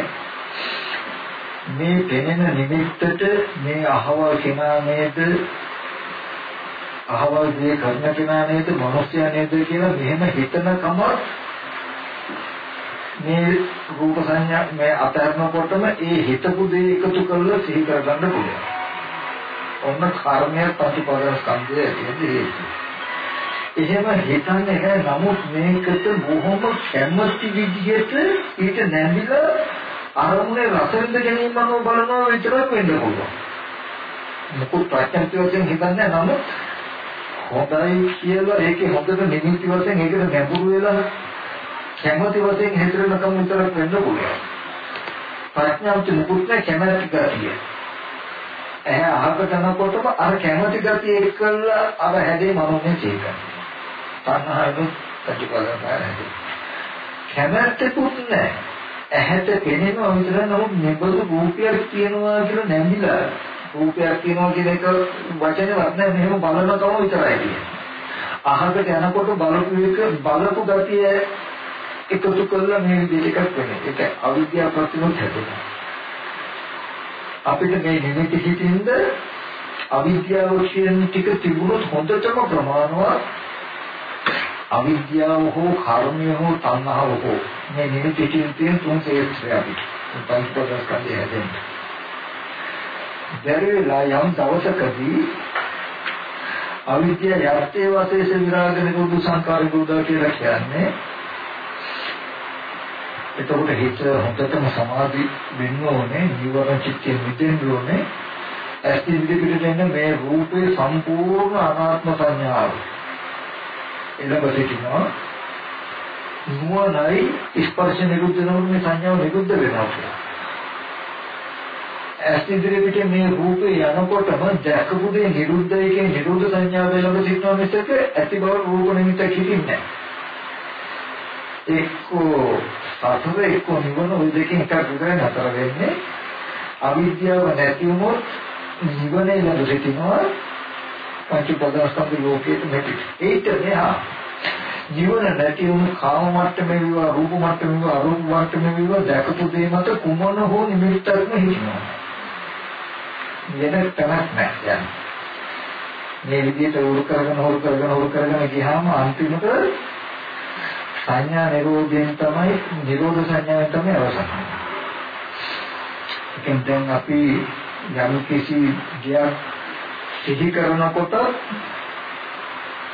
Speaker 1: මේ පෙනෙන නිමිත්තට මේ අහවල් කෙනා නේද? අහවල් දේ කරන කෙනා නේද? මිනිස්යා නේද කියලා මෙහෙම හිතනකම මේ රූප සංඥා මේ අතරනකොටම ඒ හිතපු දේ එකතු කරලා සිහි කරගන්න පුළුවන්. ඔන්න කර්මය ප්‍රතිපදාව ස්කන්ධය කියන්නේ එහෙම හිතන්නේ නැහැ නමුත් මේකට බොහොම කැමති විදිහට ඊට නැඹිලා අරමුණේ රසෙන්ද ගැනීම මනෝ බලනවා විතරක් වෙන්න පුළුවන්. මොකද ප්‍රත්‍යක්ෂ වශයෙන් හිතන්නේ නමුත් හොඳයි කියලා ඒකේ හොඳට නිමිති වශයෙන් ඒකට නැඹුරු වෙලා කැමති වශයෙන් හිතනකම් විතරක් වෙන්න පුළුවන්. ප්‍රඥාවට මුකුත් නැහැ කැමැති ගතිය. ඇහැ අහකට යනකොටම අර කැමැති ගතිය එක්කලා අර හැදේ මනෝමය චේතන. තණ්හාවෙන් ප්‍රතිපලන හැදේ. කැමැත්තකුත් නැහැ. ඇහැට පෙනෙනවා විතර නමුත් මෙබඳු රූපයක් තියෙනවා කියලා නැඹිලා රූපයක් තියෙනවා කියන එක වචනවත් නැහැ මෙහෙම බලන කම විතරයි කියන්නේ. අහකට යනකොට බලපු එක බලපු ගතිය එකතු කරලා මේ විදිහට එකක් වෙනවා. ඒක අවිද්‍යාව ප්‍රතිනොත් හැදෙනවා. අපිට මේ නිමිති හිතින්ද අවිද්‍යාව කියන ටික තිබුණොත් හොඳටම ප්‍රමාණවත් අවිද්‍යාව හෝ කර්මය හෝ තණ්හාව හෝ මේ නිමිති හිතින් තියෙන තුන් ශේෂ්ත්‍රය අපිට පංචපදස්කන්ධය හැදෙනවා. දැරිලා යම් දවසකදී අවිද්‍යාව යර්ථයේ වශයෙන් විරාග නිරෝධ සංකාර නිරෝධ කියලා කියන්නේ එතකොට හිත හොඳටම සමාධි වෙන්න ඕනේ නිවන චිත්තයෙන් මිදෙන්න ඕනේ ඇස් ඉදිරි පිටට එන මේ රූපේ සම්පූර්ණ අනාත්ම සංඥාව එළඹ සිටිනවා. නුවණයි ස්පර්ශ නිරුද්ධ වෙනකොට මේ සංඥාව නිරුද්ධ වෙනවා ඇස් ඉදිරි පිටේ මේ රූපේ යනකොටම දැකපු දේ නිරුද්ධයි කියන නිරුද්ධ සංඥාව එළඹ සිටිනවා මිසක ඇති බව රූප නිමිත්තක් හිතින්නේ නැහැ. එක්කෝ සතර එක්ක නිවන ওই දෙකෙන් එකක් විතරයි නතර වෙන්නේ. අවිද්‍යාව නැති වුණොත් නිවනේ ළඟ සිටිනවා. පංච පදස්කන්ධ ලෝකයේ නැති. ඒක මෙහා නිවන නැති වුණු කාම මට්ටමේ විවා රූප මට්ටමේ විවා අරූප මට්ටමේ විවා දැකපු දේ මත කුමන හෝ නිමිත්තක්ම හිටිනවා. වෙන තැනක් නැහැ මේ විදිහට උරු කරගෙන උරු කරගෙන උරු කරගෙන ගියාම අන්තිමට සංඥා නිරෝධයෙන් තමයි නිරෝධ සංඥාවෙන් තමයි අවසන්. ඒකෙන් දැන් අපි යම් කිසි දෙයක් සිහි කරනකොට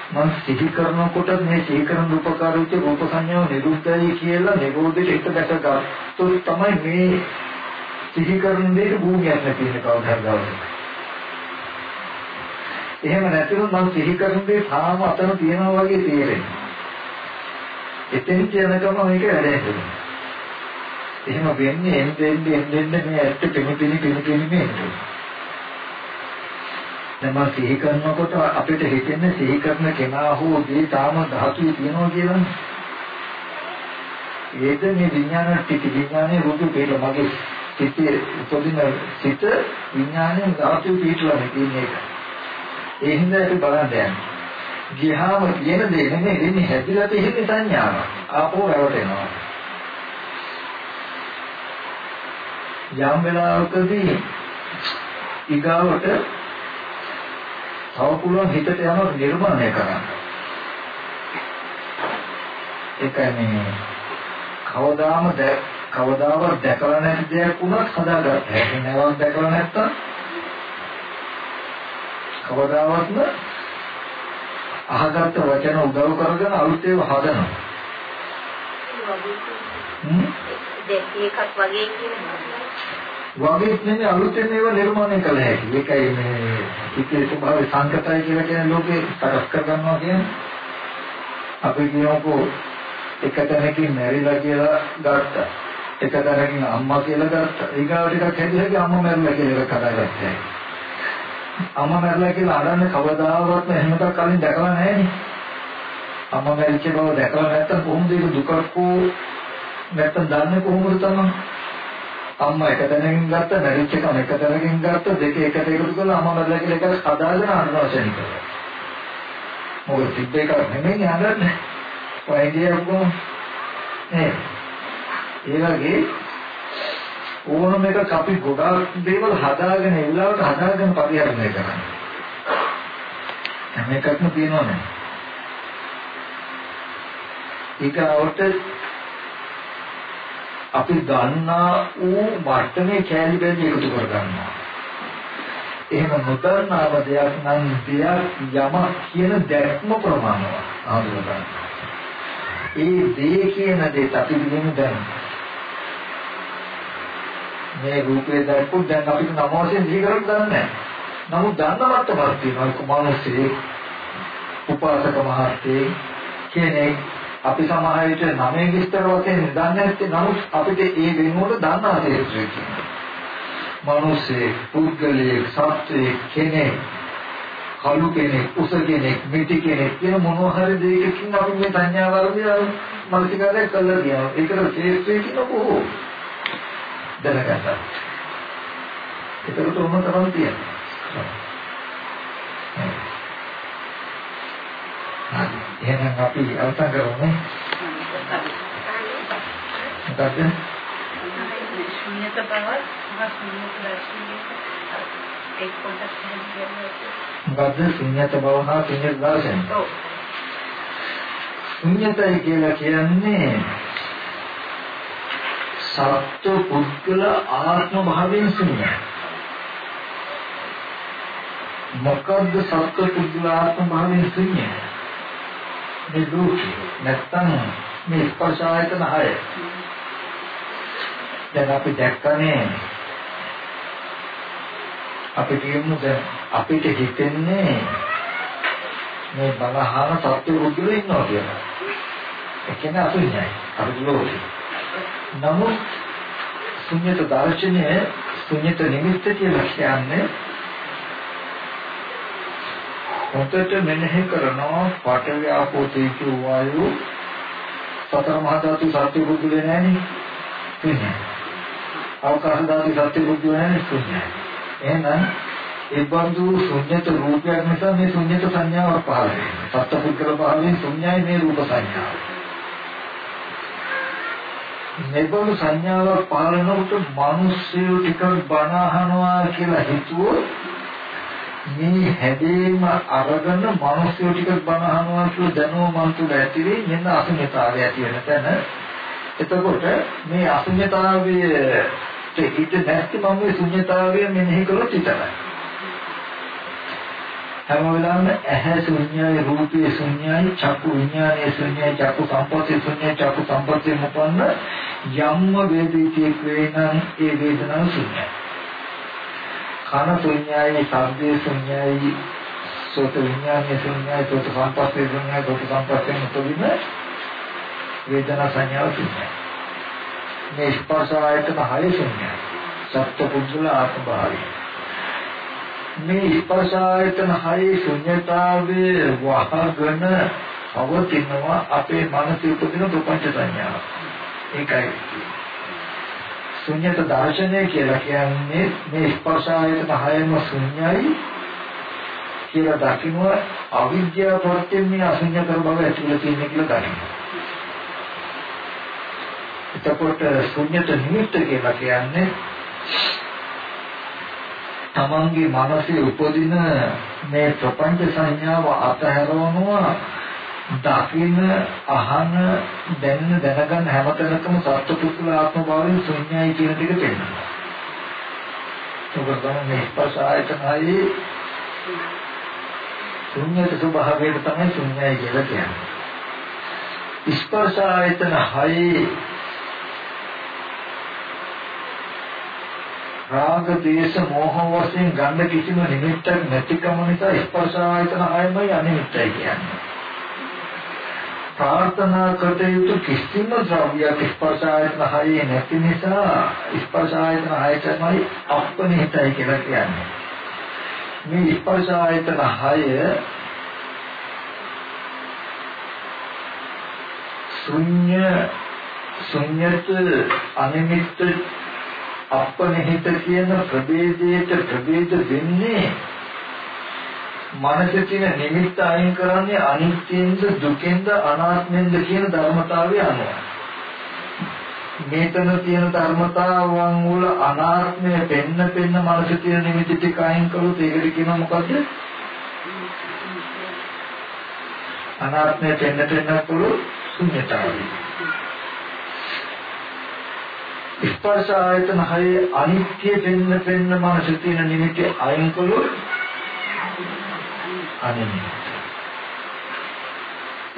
Speaker 1: මම සිහි කරනකොට මේ සිහි කරන උපකාර වෙච්ච රූප සංඥාව නිරුද්ධයි කියලා නිරෝධයට එක දැකගත්තොත් තමයි මේ සිහි කරන දෙයට භූමියක් නැති වෙන කවදාද ගාවට. එහෙම නැතිනම් මම සිහි කරන දේ තාම අතන තියෙනවා වගේ තේරෙනවා. එතෙන් කියනකම මේක වැඩෙන්නේ. එහෙම වෙන්නේ එන්නේ එන්නේ මේ ඇත්ත පිණි පිණි පිණි පිණි මේ. දැන් මම සිහි කරනකොට අපිට හිතෙන්නේ සිහි කරන කෙනා හෝ දේ තාම ධාතුවේ තියෙනවා කියලානේ. ඒද මේ විඥාන ටික විඥානයේ රූපේ පිළ මගේ සිතේ උපදින සිත විඥානයේ ධාතුවේ පිටලා තියෙන එක. ඒ හින්දා අපි බලන්න යන්නේ. ගියාම කියන දේ නෙමෙයි වෙන්නේ හැදිලා තියෙන සංඥාව. ආපෝ රැවටෙනවා. යම් වෙලාවකදී ඊගාවට තව පුළුවන් හිතට යන නිර්මාණය කරන්න. ඒකයි මේ කවදාම කවදාවත් දැකලා නැති දෙයක් වුණත් හදාගන්න. ඒක නැවක් දැකලා නැත්තම් කවදාවත්ම අහගත්ත වචන උදව් කරගෙන අලුත් ඒවා හදනවා.
Speaker 2: දෙකක් වගේ කියනවා.
Speaker 1: වගේ කියන්නේ අලුතෙන් ඒවා නිර්මාණය කළ හැකි. ඒකයි මේ ඉතිරි ස්වභාවය සංකතයි කියලා කියන ලෝකේ සකස් කර ගන්නවා කියන්නේ. අපි කියනකෝ එක තැනකින් මැරිලා කියලා ගත්තා. එක තැනකින් අම්මා කියලා ගත්තා. ඊගාව ටිකක් හැදිලා අම්මා මැරිලා කියලා එකක් හදාගත්තා. අම්මා මැරලා කියලා අරන්නේ කවදාවත් එහෙමකට කලින් දැකලා නැහැනේ. අම්මා මැරිච්ච බව දැකලා නැත්තම් කොහොමද ඒක දුකක් හෝ නැත්තම් දන්නේ කොහොමද තමයි? අම්මා එක තැනකින් ගත්ත මැරිච්ච කම එක තැනකින් ගත්ත දෙක එකට එකතු කරලා අම්මා මැරලා කියලා එකක් හදාගෙන අනුශාසන කරනවා. මොකද තිබ්බ එක නෙමෙයි හදන්නේ. ඔය ඉදිරියට කොහොම නේ. ඒ වගේ ඕනම එකක් අපි ගොඩාක් දේවල් හදාගෙන ඉල්ලාවට හදාගෙන පරිහරණය කරන්නේ. හැම එකක්ම තියෙනවනේ. ඊගාවට අපි ගන්නා වූ වර්තනේ කැලි බැලි එකතු කර ගන්නවා. එහෙම නොදන්නාව දෙයක් නම් දෙයක් යම කියන දැක්ම ප්‍රමාණවත් ආවද ඒ දේ කියන දේ අපි දිනු දැනනවා. මේ රූපේ දැක්කොත් දැන් අපිට නම වශයෙන් සිහි කරන්න දන්නේ නැහැ. නමුත් දන්න මට්ටමක් තියෙනවා කුමාරසේ උපාසක මහත්තේ කෙනෙක් අපි සමහර විට නමේ විස්තර වශයෙන් දන්නේ නැත්නම් නමුත් අපිට ඒ වෙනුවට දන්නා තේරුම් මිනිස්සේ පුද්ගලයෙක් සත්වයෙක් කෙනෙක් කළු කෙනෙක් උස කෙනෙක් මිටි කෙනෙක් කියන මොනවා හරි දෙයකින් අපි මේ සංඥා වර්ගය මනසිකාරය කළා කියනවා. ඒකට ශේෂ්ත්‍රය කියන බොහෝ දැනගන්න. ඒකට උනම තමයි තියෙන්නේ. හරි. එහෙනම් අපි අවසන් කරමු. මොකද?
Speaker 2: ශුන්‍යත බව මහ ශුන්‍යත දර්ශනය ඒක පොඩ්ඩක් පැහැදිලි කරන්න.
Speaker 1: මොකද ශුන්‍යත බව හා ශුන්‍යත දර්ශනය. ඔව්. ශුන්‍යතයි කියලා කියන්නේ සත්ව පුද්ගල ආත්ම භාවයෙන් ශුන්‍යයි. මොකද්ද සත්ව පුද්ගල ආත්ම භාවයෙන් ශුන්‍යයි? මේ දුක නැත්තම් මේ ස්පර්ශ ආයතන හය දැන් අපි දැක්කනේ අපි කියමු දැන් අපිට හිතෙන්නේ මේ බලහන සත්‍ය බුද්ධිල ඉන්නවා කියලා. ඒ කියන්නේ අසුඤ්ඤයි. අපි ලෝකේ. නමුත් ශුන්‍යත දර්ශනය ශුන්‍යත නිමිත්ත කියලා කියන්නේ හොතට මෙනෙහි කරනවා පඨවි ආපෝ තේජෝ වායෝ සතර මහා ධාතු සත්‍ය බුද්ධිල නැහැනේ. ශුන්‍යයි. අවකාශ ධාතු සත්‍ය බුද්ධිල නැහැනේ ශුන්‍යයි. එහෙනම් ඒ බඳු ශුන්්‍යත රූපයක් නිසා මේ ශුන්්‍යත සංඥාවක් පහළ වෙනවා. සත්පුද්ගල භාවයෙන් ශුන්‍යයි මේ රූප සංඥාව. මෙබඳු සංඥාවක් පහළ වෙනකොට මිනිස්සු ටිකක් බණ අහනවා කියලා හිතුවොත් මේ හැදීම අරගෙන මිනිස්සු ටිකක් බණ අහනවා කියලා දැනුම මන් තුළ ඇති වෙයි මෙන්න අසුඤ්ඤතාවය ඇති වෙන තැන. එතකොට මේ අසුඤ්ඤතාවයේ හිත නැති මම මේ ශුන්‍යතාවය මෙනෙහි කළොත් විතරයි. හැම වෙලාවෙම ඇහැ ශුන්‍යයි රූපේ ශුන්‍යයි චක්කු විඥානයේ ශුන්‍යයි චක්කු සම්පස්සේ ශුන්‍යයි චක්කු සම්පස්සේ මුපන්න යම්ම වේදිතේ වේනං ඒ වේදනාව ශුන්‍යයි. කන ශුන්‍යයි ශබ්දේ ශුන්‍යයි සෝත විඥානයේ ශුන්‍යයි සෝත සම්පස්සේ ශුන්‍යයි සෝත සම්පස්සේ මුපදින වේදනා සංඥාව ශුන්‍යයි. මේ ස්පර්ශ ආයතන හය ශුන්‍යයි. සත්‍ය පුද්ගල ආත්ම භාවය. මේ ස්පර්ශ ආයතන හයේ ශුන්‍යතාවයේ වහගෙන අවතිනවා අපේ මනසේ උපදින ප්‍රපංච සංඥාව. ඒකයි. ශුන්‍යත දර්ශනය කියලා කියන්නේ මේ ස්පර්ශ ආයතන හයම ශුන්‍යයි කියලා දකින්න අවිද්‍යාව ප්‍රත්‍යයෙන් මේ අශුන්‍යතර බව ඇතුළේ තියෙන කියලා දකින්න. එතකොට ශුන්‍යත නිමිත්ත කියලා කියන්නේ තමන්ගේ මනසේ උපදින මේ ප්‍රපංච සංඥාව අතහැරවනවා දකින්න අහන දැනන දැනගන්න හැමතැනකම සත්පුරුෂ ආත්ම භාවයෙන් ශුන්‍යයි කියන ටික තේරෙනවා. ඔබ තමයි ස්පර්ශ ආයතනයි ශුන්‍යත ස්වභාවයට තමයි ශුන්‍යයි කියලා කියන්නේ. ස්පර්ශ ආයතන හයේ රාග දේශ මොහ වශයෙන් ගන්න කිසිම නිමිත්තක් නැතිකම නිසා ස්පර්ශ ආයතන හයමයි අනිමිත්තයි කියන්නේ. ප්‍රාර්ථනා කළ යුතු කිසිම ද්‍රව්‍යයක් ස්පර්ශ ආයතන හයේ නැති නිසා ස්පර්ශ ආයතන හය තමයි අපනිහිතයි කියලා කියන්නේ. මේ ස්පර්ශ ආයතන හය ශුන්‍ය ශුන්‍යත අනිමිත්ත අපනිහිත කියන ප්‍රභේදයට ප්‍රභේද වෙන්නේ මනසේ තියෙන නිමිත්ත අයින් කරන්නේ අනිත්‍යෙන්ද දුකෙන්ද අනාත්මෙන්ද කියන ධර්මතාවය අනුව. මේතන තියෙන ධර්මතාවන් වල අනාත්මය පෙන්න පෙන්න මනසේ තියෙන නිමිති ටික අයින් කළොත් ඒකට කියනවා මොකද්ද? අනාත්මය පෙන්න පෙන්න පුළු ශුන්‍යතාවය. ස්පර්ශ ආයතන හයේ අනිත්‍ය වෙන්න වෙන්න මානසික තියෙන නිමිති අයින් කළොත් අනිත්‍ය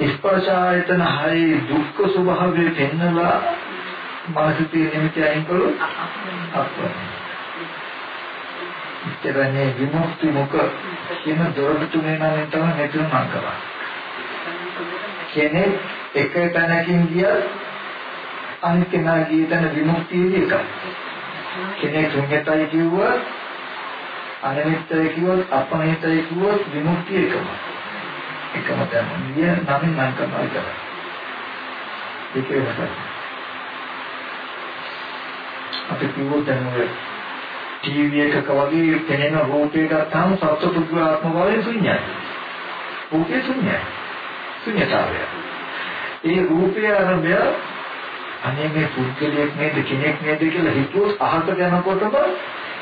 Speaker 1: ස්පර්ශ ආයතන හයේ දුක්ඛ ස්වභාවය පෙන්නලා මානසික නිමිති අයින් කළොත් අප්‍රමාණ ඉතරනේ විමුක්ති මුක කියන දොරටු තුනේ නම් තමයි මෙතන මං කරා. කෙනෙක් එක තැනකින් ගියත් අනිත් කෙනා ගිය තැන විමුක්තියේදී එකයි. කෙනෙක් ශුන්‍යතයි කිව්වොත් අනිමිත්තයි කිව්වොත් අපනිමිත්තයි කිව්වොත් විමුක්තිය එකම. එකම තමයි. නිය නමින් නම් කරනවා විතරයි. ඒකේ වෙනසක්. අපි කිව්වොත් දැන් ඔය ටීවී එකක වගේ පෙනෙන රූපය ගත්තාම සත්පුද්ගල ආත්ම භාවය ශුන්‍යයි. රූපේ ශුන්‍යයි. ශුන්‍යතාවය. ඒ රූපය ආරම්භය අනේ මේ පුද්ගලයෙක් නේද කෙනෙක් නේද කියලා හිතුවොත් අහකට යනකොටම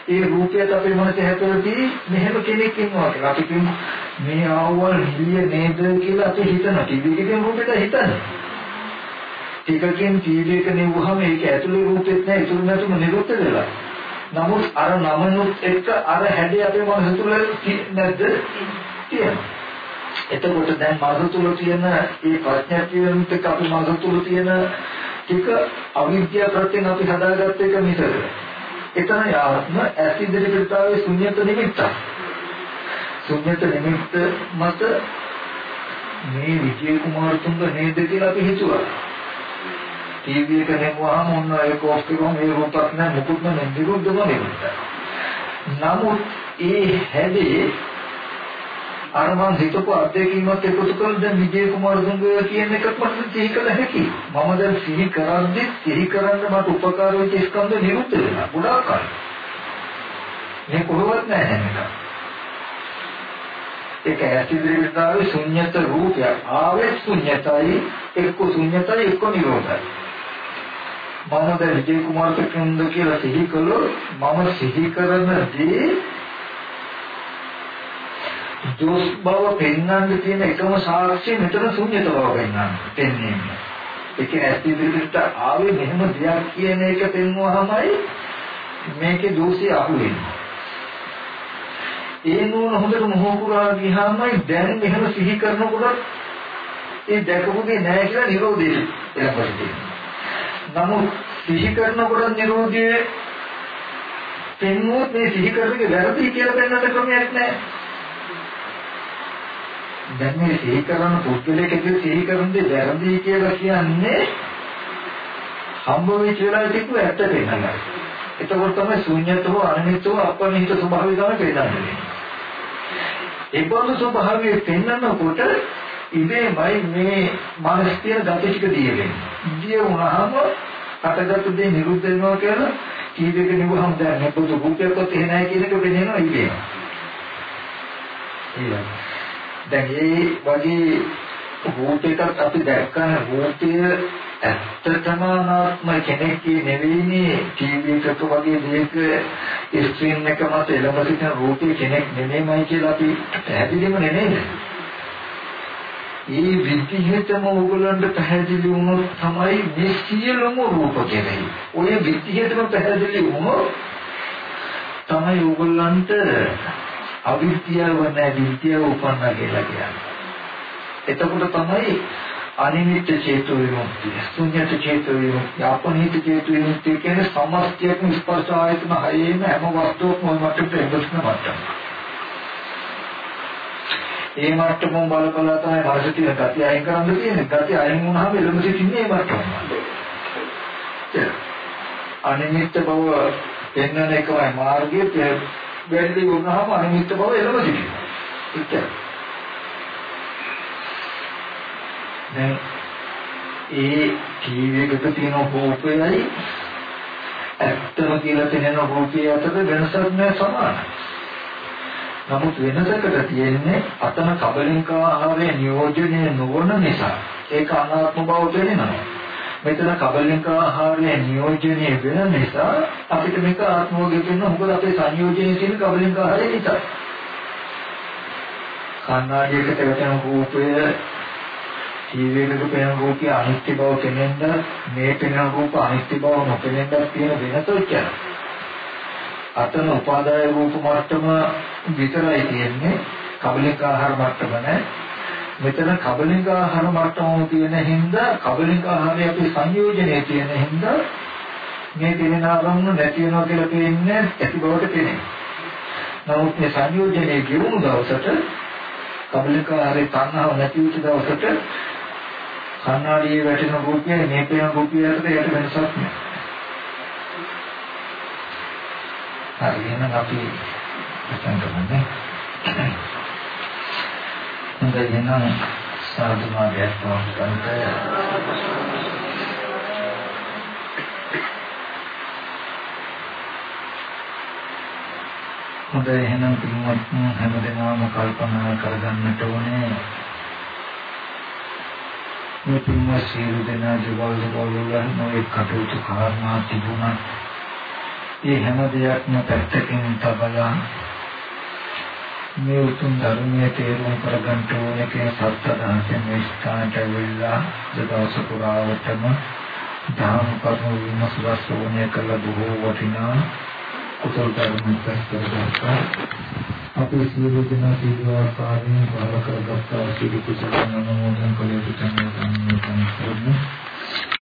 Speaker 1: ඒ රූපයත් අපේ මනසේ හැදෙලදී මෙහෙම කෙනෙක් ඉන්නවා කියලා. අපි කියමු මේ ආවල් නිලිය නේද කියලා අපි හිතනවා. ටීවී එකේ රූපෙට හිතන්නේ. ටිකකින් ටීවී එක නෙවුවහම ඒක ඇතුලේ රූපෙත් නෑ ඉතුරු නැතුම නිරුද්ධ වෙලා. නමුත් අර නමනුත් එක්ක අර හැඩය අපේ මනස තුල නැද්ද? තියෙනවා. එතකොට දැන් මනස තුල තියෙන ඒ ප්‍රඥාතියන්ට අපේ මනස තුල තියෙන ටික අවිද්‍යාව ප්‍රත්‍යයෙන් අපි හදාගත්ත එක මිසක එතන යාත්ම ඇස් ඉදිරියට ආවේ ශුන්‍යත නිමිත්ත. ශුන්‍යත නිමිත්ත මත මේ විජේ කුමාරතුංග නේද කියලා අපි හිතුවා. ටීවී එක නෙමුවාම ඔන්න ඒක ඔෆ් කරුවම ඒ රූපත් නැහැ මුකුත් නැහැ නිරුද්ධම නිමිත්ත. නමුත් ඒ හැදී අර මම හිතපු අත්දැකීමත් එකතු කරලා දැන් විජේ කුමාරතුංග කියන එකත් මට සිහි කළ හැකි. මම දැන් සිහි කරද්දි සිහි කරන්න මට උපකාර වෙච්ච ස්කන්ධ නිරුද්ධ වෙනවා. ගොඩාක් කල්. මේ කොහොමවත් නැහැ නේද? ඒක ඇසිදිරියට ආවේ ශුන්්‍යත රූපය. ආවේ ශුන්්‍යතයි එක්ක ශුන්්‍යතයි එක්ක නිරෝධයි. මම දැන් විජේ කුමාරතුංග කියලා සිහි කළොත් මම සිහි කරන දේ දෝස් බව පෙන්වන්න තියෙන එකම සාක්ෂිය මෙතන ශුන්‍යත බව පෙන්වන්න. පෙන්වන්නේ. ඒක ඇස්ති විදිහට ආවේ මෙහෙම දෙයක් කියන එක පෙන්වුවාමයි මේකේ දෝෂය අහු වෙන්නේ. ඒ නෝන හොඳට මොහොකුරා ගියාමයි දැන් මෙහෙම සිහි කරනකොට ඒ දැකපු දේ නැහැ කියලා නිරෝධය එළපට නමුත් සිහි කරනකොට නිරෝධයේ පෙන්වුවොත් මේ සිහි කරන්නේ වැරදි කියලා පෙන්වන්න ක්‍රමයක් නැහැ. දැන් මේ සිහි කරන පුද්ගලයෙක් ඇතුළේ සිහි කරන්නේ වැරදි කියලා කියන්නේ හම්බ වෙච්ච වෙලාවේ තිබ්බ ඇත්ත පෙන්නනවා. එතකොට තමයි ශූන්‍යතව අනිමිතව අපනිහිත ස්වභාවය තමයි පෙන්නන්නේ. ඒ බඳු ස්වභාවය පෙන්නනකොට ඉබේමයි මේ මානසික තියෙන gati ටික දියෙන්නේ. දිය වුණාම අටගත් දේ නිරුද්ධ වෙනවා කියලා කීයක නිවහම දැන් මේ පොදු භූතයක්වත් එහෙ නැහැ කියන එක වෙනේනවා ඉබේම. ඊළඟ දැන් මේ වගේ රූපයකට අපි දැක්කන රූපය ඇත්තටම අනාත්ම කෙනෙක් නෙවෙයිනේ ටීවී එකක වගේ දෙයක ස්ක්‍රීන් එක මත එළඹ සිටින රූපේ කෙනෙක් නෙමෙයිමයි කියලා අපි පැහැදිලිම නෙමෙයිද? ඒ විදිහටම ඕගොල්ලන්ට පැහැදිලි වුණොත් තමයි මේ සියලුම රූප කෙරෙහි. ඔය විදිහටම පැහැදිලි වුණොත් තමයි ඕගොල්ලන්ට අවිද්‍යාව නැහැ විද්‍යාව උපන්නා කියලා කියන්නේ. එතකොට තමයි අනිමිත්‍ය චේතු විමුක්තිය, ශුන්‍යත චේතු විමුක්තිය, අපනිත චේතු විමුක්තිය කියන්නේ සමස්තයක්ම ස්පර්ශ ආයතන හයේම හැම වස්තුවක්ම ওই මට්ටමට එබස්න මට්ටම. ඒ මට්ටමම බල බල තමයි මානසික ගතිය අයින් කරන්න තියෙන්නේ. ගතිය අයින් වුණාම එළඹ සිටින්නේ මේ මට්ටමට. අනිමිත්‍ය බව පෙන්වන එකමයි මාර්ගයේ වැඩි වුණාම අනිමිත්ත බව එළම සිටිනවා. එච්චර. දැන් ඒ ටීවී එකට තියෙන රූපයයි ඇත්තම කියලා තියෙන රූපය අතර වෙනසක් නෑ සමානයි. නමුත් වෙනසකට තියෙන්නේ අතන කබලින්ක ආහාරය නියෝජනය නොවන නිසා ඒක අනාත්ම බව දැනෙනවා. මෙතන කබලින්ක ආහාරය නියෝජනය වෙන නිසා අපිට මේක ආත්මෝගය කියන මොකද අපේ සංයෝජනයේ තියෙන කබලින්ක ආහාරය නිසා. කන්නාඩියකට වැටෙන රූපය ටීවී එකක පෙනෙන රූපය අනිත්‍ය බව පෙනෙන්න මේ පෙනෙන රූප අනිත්‍ය බව නොපෙනෙන්න තියෙන වෙනස උච්චාරය. අතන උපාදාය රූප මට්ටම විතරයි තියෙන්නේ කබලින්ක ආහාර මට්ටම නැහැ. මෙතන කබලින්ක ආහාර මට්ටම තියෙන හින්දා කබලින්ක ආහාරය අපේ සංයෝජනයේ තියෙන හින්දා මේ දෙවෙන ආරම්භ නැති වෙනවා කියලා කියන්නේ ඇති බවට පේනවා. නමුත් මේ සංයෝජනයේ ගෙවුණු දවසට කබලින්ක ආහාරේ තණ්හාව නැති වෙච්ච දවසට කන්නාඩියේ වැටෙන රූපය මේ පේන රූපය අතර යට වෙනසක් නැහැ. හරි එහෙනම් අපි පටන් ගමු. හොඳයි එහෙනම් සාදු මාර්ගයක් පවත්වන්නට හොඳයි එහෙනම් පින්වත් හැමදෙනාම කල්පනා කරගන්නට ඕනේ. මේ පින්වත් සියලු දෙනා ජීවල් ජීවල් වල නොයෙක් කටයුතු කාරණා තිබුණා ඒ හැම දෙයක්ම පැත්තකින් තබලා මේ උතුම් ධර්මයේ තේරුම් කරගන්න ඕනේ කියන සත්‍යදාසෙන් මේ ස්ථානට වෙලා දවස පුරාවටම ධර්ම කරුණු විමසලා ශ්‍රවණය කළ බොහෝ වටිනා කුසල ධර්ම කරගත්තා. අපේ සියලු දෙනා සියලු ආකාරයෙන් බල කරගත්තා. සියලු කුසල අනුමෝදන් කළ යුතු තැන ගන්න